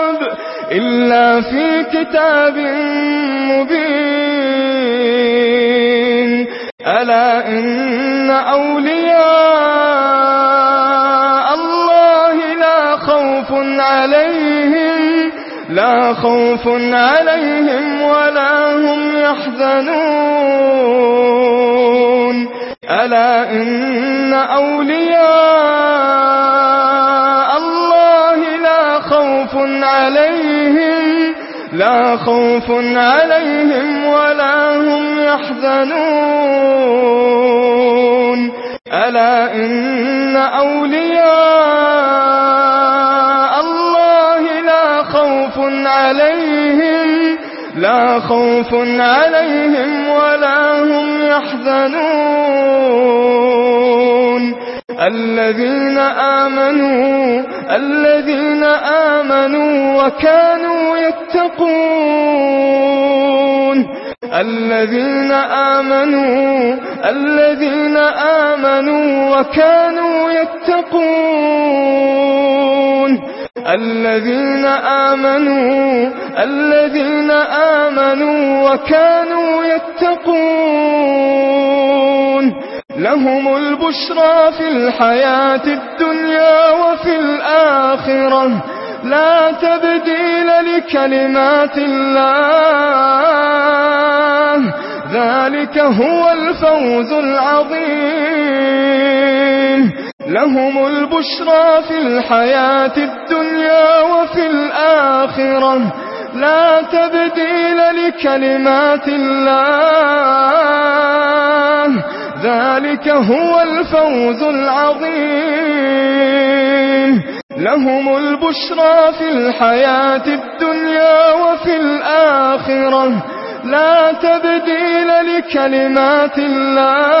الكتاب إلا في كتاب مبين ألا إن أولياء الله لا خوف عليهم لا خوف عليهم ولا هم يحزنون ألا إن أولياء عليهم لا خوف عليهم ولا هم يحزنون. ألا إن أولياء الله لا خوف عليهم لا خوف عليهم ولا هم يحزنون. الذين آمنوا الذين آمنوا وكانوا يتقون. الذين آمنوا الذين آمنوا وكانوا يتقون. الذين آمنوا الذين آمنوا وكانوا يتقون. لهم البشرى في الحياة الدنيا وفي الآخرة. لا تبديل لكلمات الله. ذلك هو الفوز العظيم. لهم البشرى في الحياة الدنيا وفي الآخرة. لا تبديل لكلمات الله. ذلك هو الفوز العظيم. لهم البشرى في الحياة الدنيا وفي الآخرة. لا تبديل لكلمات الله.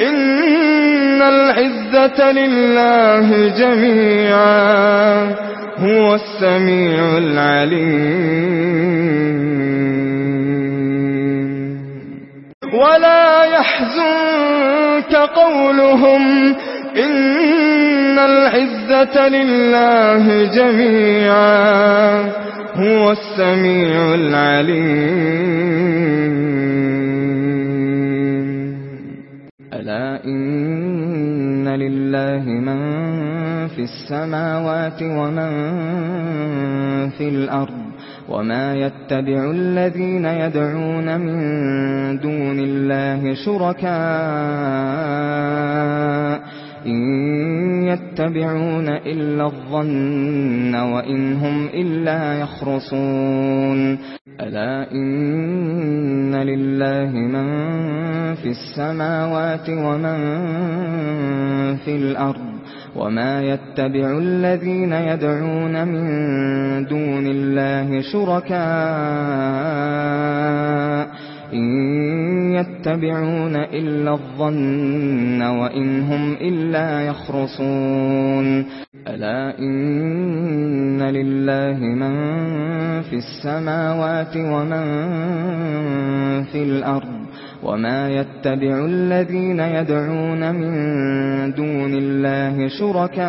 إن العزة لله جميعا هو السميع العليم. ولا يحزنك قولهم إن العزة لله جميعا هو السميع العليم. إن لله من في السماوات ومن في الأرض وما يتبع الذين يدعون من دون الله شركاء إن يتبعون إلا الظن وإن هم إلا يخرصون. ألا إن لله من في السماوات ومن في الأرض وما يتبع الذين يدعون من دون الله شركاء إن يتبعون إلا الظن وإن هم إلا يخرصون. ألا إن لله من في السماوات ومن في الأرض وما يتبع الذين يدعون من دون الله شركاء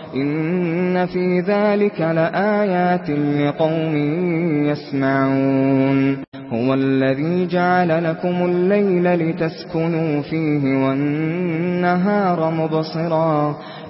إن في ذلك لآيات لقوم يسمعون هو الذي جعل لكم الليل لتسكنوا فيه والنهار مبصرا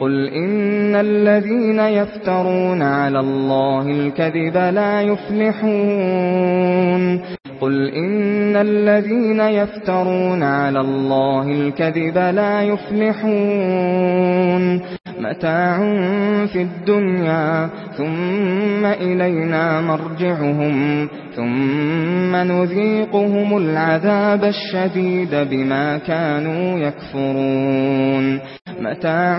قل إن الذين يفترون على الله الكذب لا يفلحون قل إن الذين يفترون على الله الكذب لا يفلحون متاع في الدنيا ثم إلينا مرجعهم ثم نذيقهم العذاب الشديد بما كانوا يكفرون متاع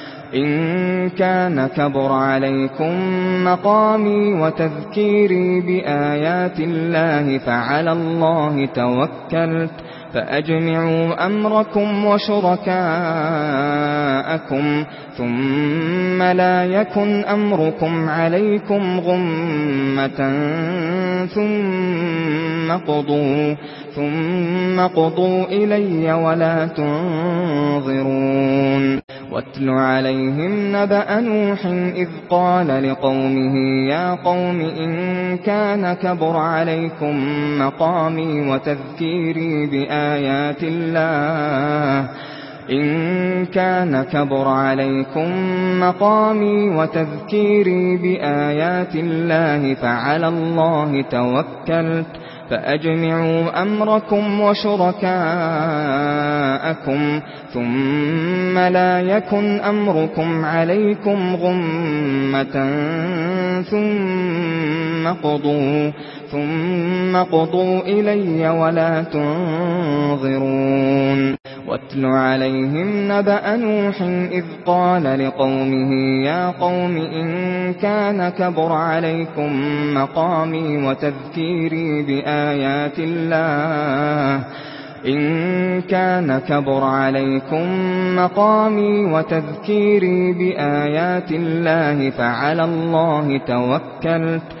إن كان كبر عليكم مقامي وتذكيري بآيات الله فعلى الله توكلت فأجمعوا أمركم وشركاءكم ثم لا يكن أمركم عليكم غمة ثم قضوه ثم قضوا إلي ولا تنظرون. واتل عليهم نبأ نوح إذ قال لقومه يا قوم إن كان كبر عليكم مقامي وتذكيري بآيات الله إن كان كبر عليكم مقامي وتذكيري بآيات الله فعلى الله توكلت. فأجمعوا أمركم وشركاءكم ثم لا يكن أمركم عليكم غمة ثم قضوا ثم قضوا إلي ولا تنظرون. واتل عليهم نبأ نوح إذ قال لقومه يا قوم إن كان كبر عليكم مقامي وتذكيري بآيات الله إن كان كبر عليكم مقامي وتذكيري بآيات الله فعلى الله توكلت.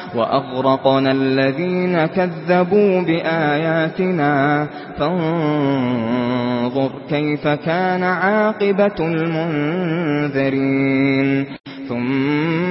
وأغرقنا الذين كذبوا بآياتنا فانظر كيف كان عاقبة المنذرين ثم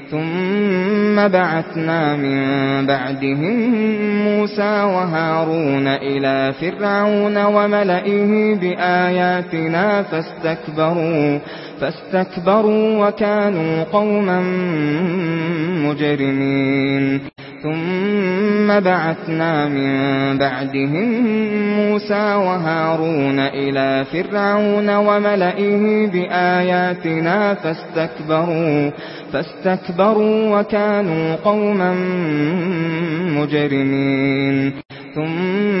ثم بعثنا من بعدهم موسى وهارون إلى فرعون وملئه بآياتنا فاستكبروا فاستكبروا وكانوا قوما مجرمين. ثم ثم بعثنا من بعدهم موسى وهارون إلى فرعون وملئه بآياتنا فاستكبروا فاستكبروا وكانوا قوما مجرمين. ثم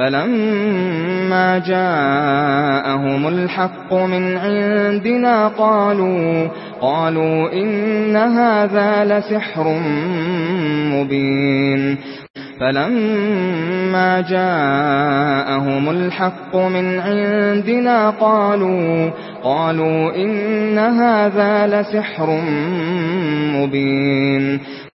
فَلَمَّا جَاءَهُمُ الْحَقُّ مِنْ عِندِنَا قَالُوا قَالُوا إِنَّ هَذَا لَسِحْرٌ مُبِينٌ. فَلَمَّا جَاءَهُمُ الْحَقُّ مِنْ عِندِنَا قَالُوا قَالُوا إِنَّ هَذَا لَسِحْرٌ مُبِينٌ.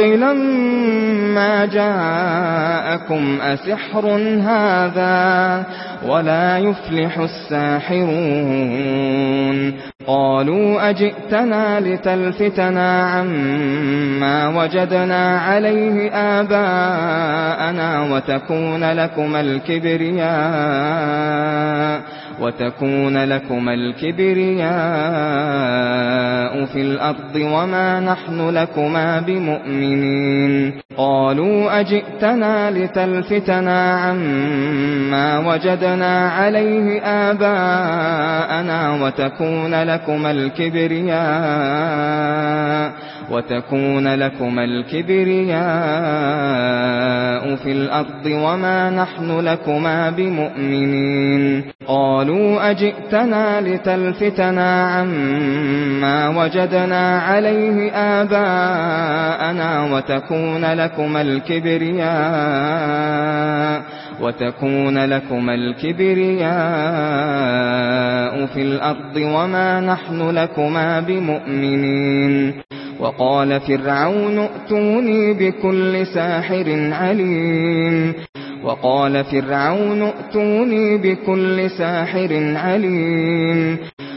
لَمَّا جَاءَكُمْ أَسِحْرٌ هَذَا وَلَا يُفْلِحُ السَّاحِرُونَ قَالُوا أَجِئْتَنَا لِتَلْفِتَنَا عَمَّا وَجَدْنَا عَلَيْهِ آبَاءَنَا وَتَكُونَ لَكُمَا الْكِبْرِيَاءُ وتكون لكم الكبرياء في الأرض وما نحن لكما بمؤمنين. قالوا أجئتنا لتلفتنا عما وجدنا عليه آباءنا وتكون لكم الكبرياء. وتكون لكم الكبرياء في الأرض وما نحن لكما بمؤمنين. قالوا أجئتنا لتلفتنا عما وجدنا عليه آباءنا وتكون لكم الكبرياء وتكون لكم الكبرياء في الأرض وما نحن لكما بمؤمنين. وقال فرعون ائتوني بكل ساحر عليم. وقال فرعون ائتوني بكل ساحر عليم.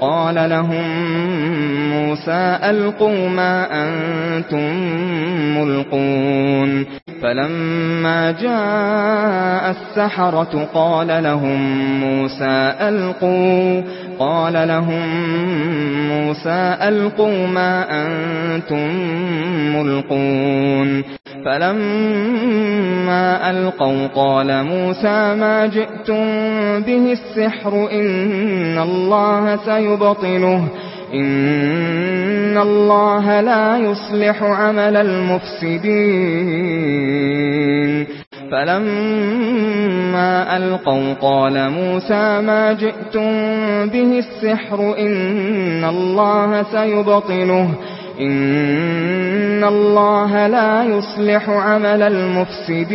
قال لهم موسى ألقوا ما أنتم ملقون. فلما جاء السحرة قال لهم موسى ألقوا. قال لهم موسى ألقوا ما أنتم ملقون. فلما ألقوا قال موسى ما جئتم به السحر إن الله يبطله. إن الله لا يصلح عمل المفسدين. فلما ألقوا قال موسى ما جئتم به السحر إن الله سيبطله. إن الله لا يصلح عمل المفسدين.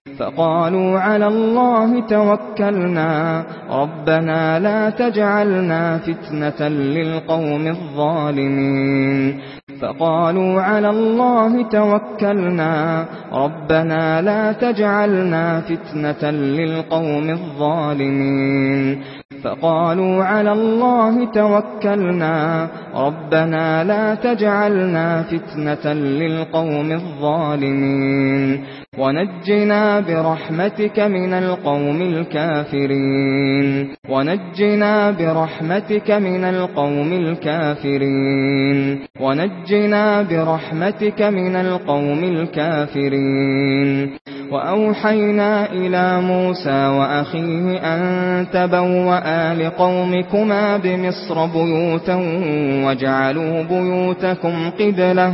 فقالوا على الله توكلنا. ربنا لا تجعلنا فتنة للقوم الظالمين. فقالوا على الله توكلنا. ربنا لا تجعلنا فتنة للقوم الظالمين. فقالوا على الله توكلنا. ربنا لا تجعلنا فتنة للقوم الظالمين. ونجنا برحمتك من القوم الكافرين ونجنا برحمتك من القوم الكافرين ونجنا برحمتك من القوم الكافرين وأوحينا إلى موسى وأخيه أن تبوأ لقومكما بمصر بيوتا وَاجْعَلُوا بيوتكم قبلة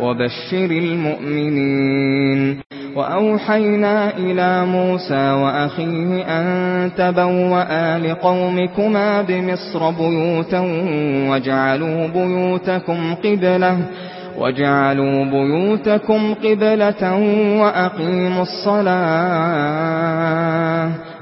وبشر المؤمنين. وأوحينا إلى موسى وأخيه أن تبوأ لقومكما بمصر بيوتا واجعلوا بيوتكم قبلة وَجَعَلُوا بُيُوتَكُمْ قِبْلَةً وَأَقِيمُوا الصَّلَاةَ.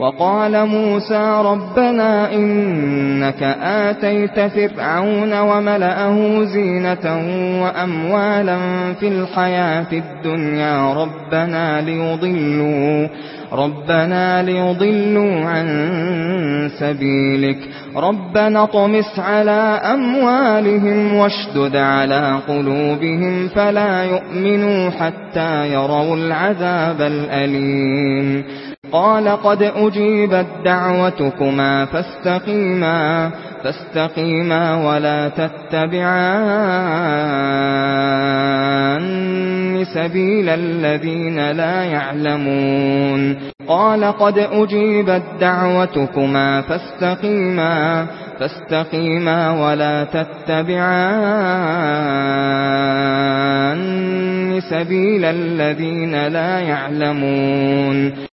وقال موسى ربنا إنك آتيت فرعون وملأه زينة وأموالا في الحياة الدنيا ربنا ليضلوا ربنا ليضلوا عن سبيلك ربنا طمس على أموالهم واشدد على قلوبهم فلا يؤمنوا حتى يروا العذاب الأليم قال قد أجيبت دعوتكما فاستقيما فاستقيما ولا تتبعان سبيل الذين لا يعلمون. قال قد أجيبت دعوتكما فاستقيما فاستقيما ولا تتبعان سبيل الذين لا يعلمون.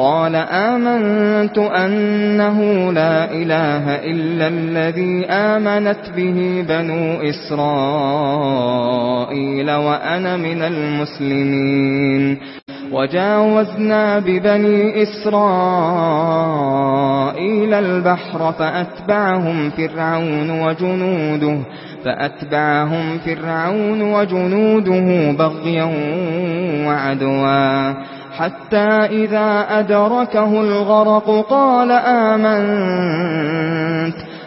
قال آمنت أنه لا إله إلا الذي آمنت به بنو إسرائيل وأنا من المسلمين. وجاوزنا ببني إسرائيل البحر فأتبعهم فرعون وجنوده فأتبعهم فرعون وجنوده بغيا وعدوا. حتى إذا أدركه الغرق قال آمنت.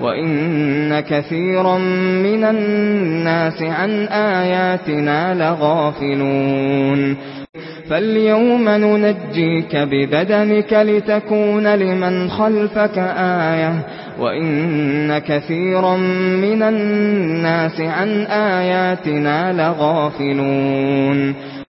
وَإِنَّ كَثِيرًا مِنَ النَّاسِ عَن آيَاتِنَا لَغَافِلُونَ فَالْيَوْمَ نُنَجِّيكَ بِبَدَنِكَ لِتَكُونَ لِمَنْ خَلْفَكَ آيَةً وَإِنَّ كَثِيرًا مِنَ النَّاسِ عَن آيَاتِنَا لَغَافِلُونَ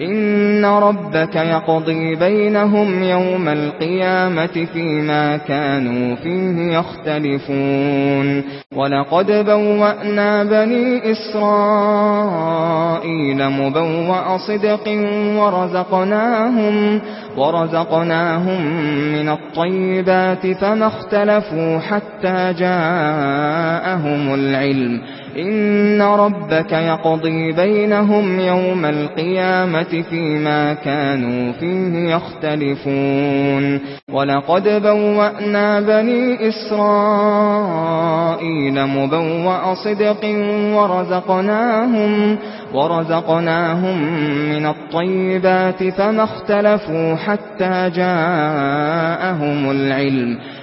إن ربك يقضي بينهم يوم القيامة فيما كانوا فيه يختلفون ولقد بوأنا بني إسرائيل مبوأ صدق ورزقناهم ورزقناهم من الطيبات فما اختلفوا حتى جاءهم العلم إن ربك يقضي بينهم يوم القيامة فيما كانوا فيه يختلفون ولقد بوأنا بني إسرائيل مبوأ صدق ورزقناهم ورزقناهم من الطيبات فما اختلفوا حتى جاءهم العلم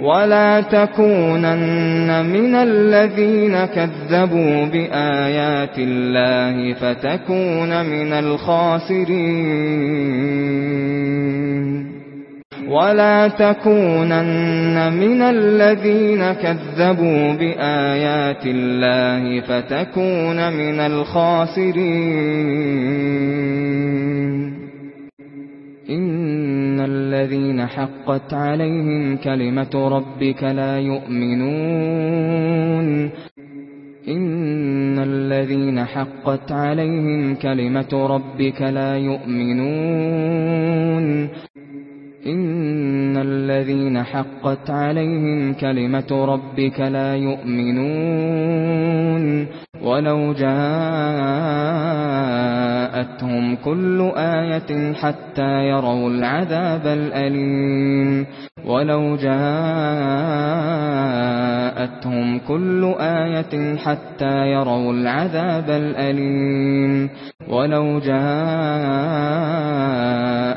ولا تكونن من الذين كذبوا بآيات الله فتكون من الخاسرين. ولا تكونن من الذين كذبوا بآيات الله فتكون من الخاسرين. إن الذين حقت عليهم كلمة ربك لا يؤمنون إن الذين حقت عليهم كلمة ربك لا يؤمنون إن الذين حقت عليهم كلمة ربك لا يؤمنون ولو جاءتهم كل آية حتى يروا العذاب الأليم ولو جاءتهم كل آية حتى يروا العذاب الأليم ولو جاءتهم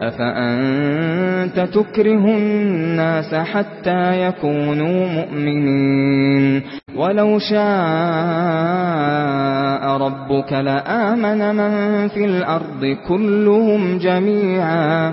أفأنت تكره الناس حتى يكونوا مؤمنين؟ ولو شاء ربك لآمن من في الأرض كلهم جميعا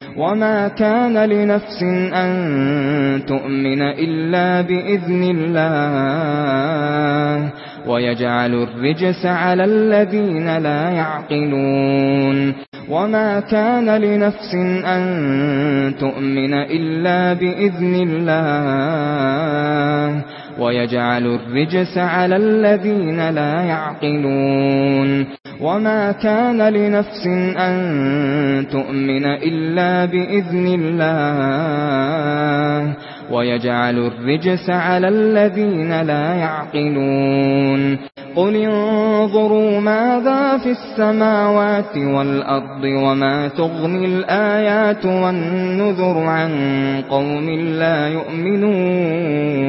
وما كان لنفس أن تؤمن إلا بإذن الله ويجعل الرجس على الذين لا يعقلون وما كان لنفس أن تؤمن إلا بإذن الله ويجعل الرجس على الذين لا يعقلون وما كان لنفس أن تؤمن إلا بإذن الله ويجعل الرجس على الذين لا يعقلون قل انظروا ماذا في السماوات والأرض وما تغني الآيات والنذر عن قوم لا يؤمنون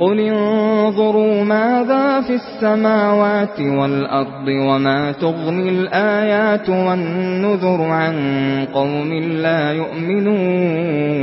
قل انظروا ماذا في السماوات والأرض وما تغني الآيات والنذر عن قوم لا يؤمنون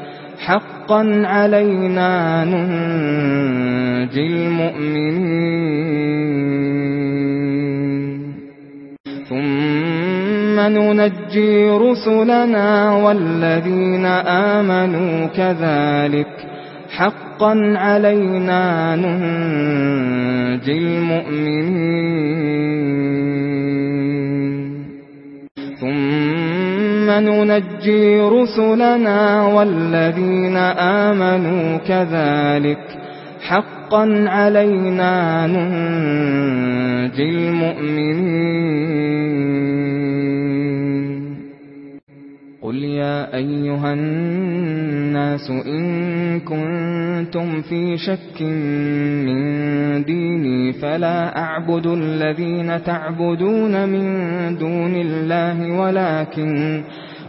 حقا علينا ننجي المؤمنين. ثم ننجي رسلنا والذين آمنوا كذلك. حقا علينا ننجي المؤمنين. ثم ثُمَّ نُنَجِّي رُسُلَنَا وَالَّذِينَ آمَنُوا كَذَلِكَ حَقًّا عَلَيْنَا نُنْجِي الْمُؤْمِنِينَ. قُلْ يَا أَيُّهَا النَّاسُ إِن كُنتُمْ فِي شَكٍّ مِّن دِينِي فَلَا أَعْبُدُ الَّذِينَ تَعْبُدُونَ مِن دُونِ اللَّهِ وَلَكِنْ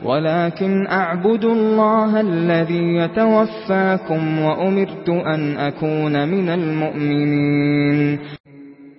ولكن أعبد الله الذي يتوفاكم وأمرت أن أكون من المؤمنين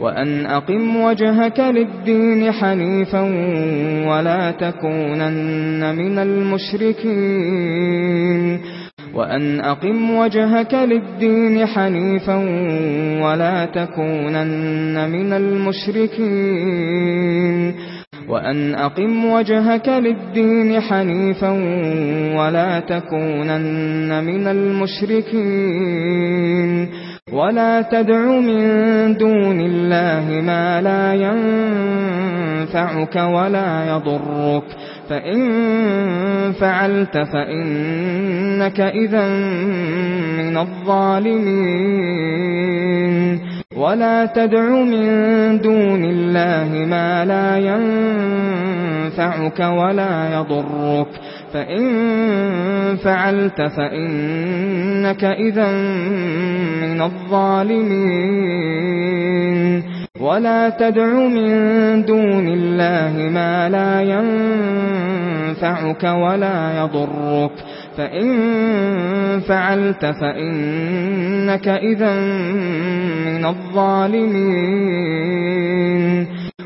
وأن أقم وجهك للدين حنيفا ولا تكونن من المشركين وأن أقم وجهك للدين حنيفا ولا تكونن من المشركين وأن أقم وجهك للدين حنيفا ولا تكونن من المشركين ولا تدع من دون الله ما لا ينفعك ولا يضرك فإن فعلت فإنك إذا من الظالمين ولا تدع من دون الله ما لا ينفعك ولا يضرك فَإِن فَعَلْتَ فَإِنَّكَ إِذًا مِنَ الظَّالِمِينَ وَلَا تَدْعُ مِن دُونِ اللَّهِ مَا لَا يَنفَعُكَ وَلَا يَضُرُّكَ فَإِن فَعَلْتَ فَإِنَّكَ إِذًا مِنَ الظَّالِمِينَ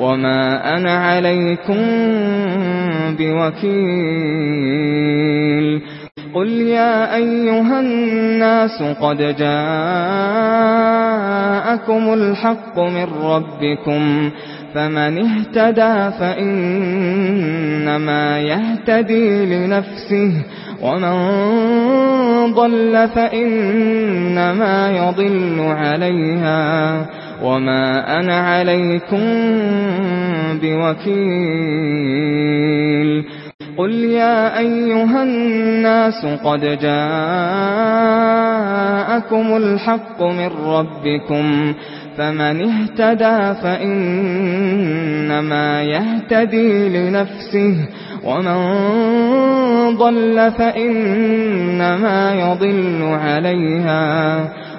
وما أنا عليكم بوكيل قل يا أيها الناس قد جاءكم الحق من ربكم فمن اهتدى فإنما يهتدي لنفسه ومن ضل فإنما يضل عليها وما أنا عليكم بوكيل قل يا أيها الناس قد جاءكم الحق من ربكم فمن اهتدى فإنما يهتدي لنفسه ومن ضل فإنما يضل عليها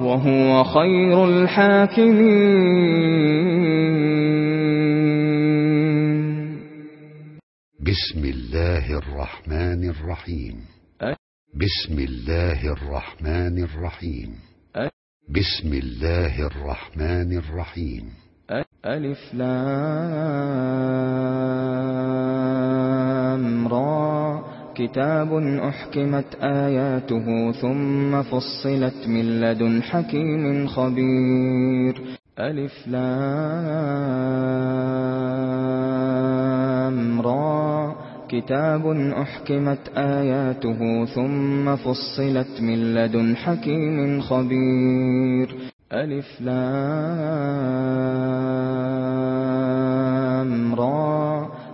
وهو خير الحاكمين. بسم الله الرحمن الرحيم. بسم الله الرحمن الرحيم. بسم الله الرحمن الرحيم. ألف لام. كِتَابٌ أُحْكِمَتْ آيَاتُهُ ثُمَّ فُصِّلَتْ مِنْ لَدُنْ حَكِيمٍ خَبِيرٍ أَلِفْ لَامْ رَا كِتَابٌ أُحْكِمَتْ آيَاتُهُ ثُمَّ فُصِّلَتْ مِنْ لَدُنْ حَكِيمٍ خَبِيرٍ أَلِفْ لَامْ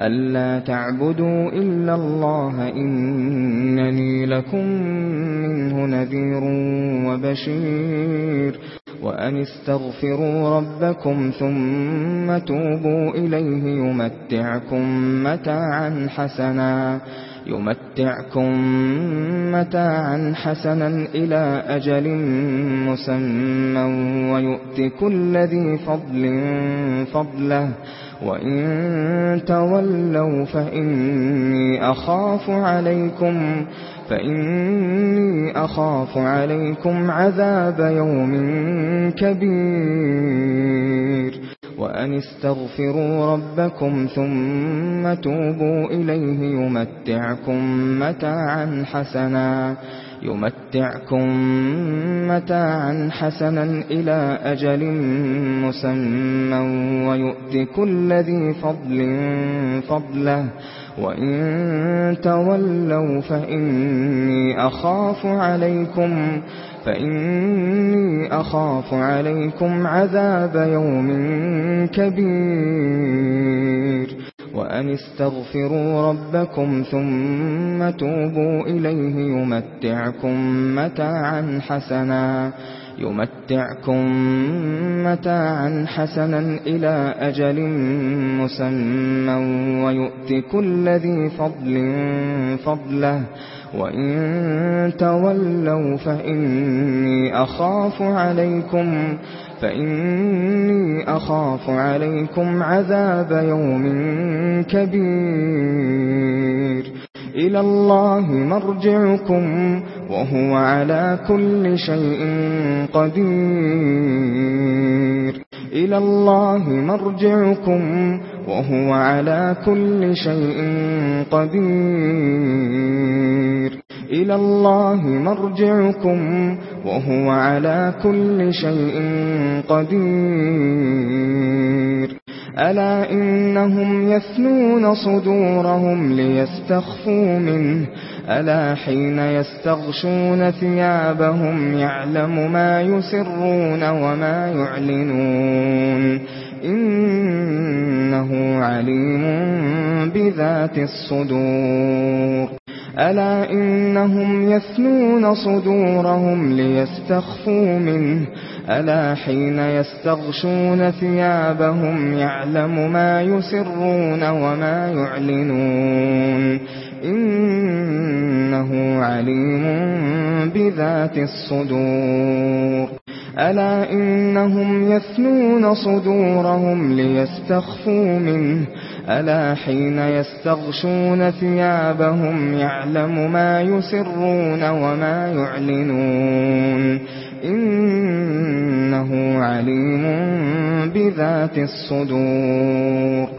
ألا تعبدوا إلا الله إنني لكم منه نذير وبشير. وأن استغفروا ربكم ثم توبوا إليه يمتعكم متاعا حسنا. يمتعكم متاعا حسنا إلى أجل مسمى. وَيُؤْتِ كل ذي فضل فضله وَإِن تَوَلَّوْا فَإِنِّي أَخَافُ عَلَيْكُمْ فَإِنِّي أَخَافُ عَلَيْكُمْ عَذَابَ يَوْمٍ كَبِيرٍ وَأَنِ اسْتَغْفِرُوا رَبَّكُمْ ثُمَّ تُوبُوا إِلَيْهِ يُمَتِّعْكُم مَّتَاعًا حَسَنًا يمتعكم متاعا حسنا إلى أجل مسمى ويؤتي كل ذي فضل فضله وإن تولوا فإني أخاف عليكم فإني أخاف عليكم عذاب يوم كبير وأن استغفروا ربكم ثم توبوا إليه يمتعكم متاعا حسنا يمتعكم متاعا حسنا إلى أجل مسمى وَيُؤْتِ كل ذي فضل فضله وإن تولوا فإني أخاف عليكم فإني أخاف عليكم عذاب يوم كبير إلى الله مرجعكم وهو على كل شيء قدير إلى الله مرجعكم وهو على كل شيء قدير إلى الله مرجعكم وهو على كل شيء قدير ألا إنهم يثنون صدورهم ليستخفوا منه ألا حين يستغشون ثيابهم يعلم ما يسرون وما يعلنون إنه عليم بذات الصدور ألا إنهم يثنون صدورهم ليستخفوا منه ألا حين يستغشون ثيابهم يعلم ما يسرون وما يعلنون إنه عليم بذات الصدور. ألا إنهم يثنون صدورهم ليستخفوا منه؟ ألا حين يستغشون ثيابهم يعلم ما يسرون وما يعلنون؟ إنه عليم بذات الصدور.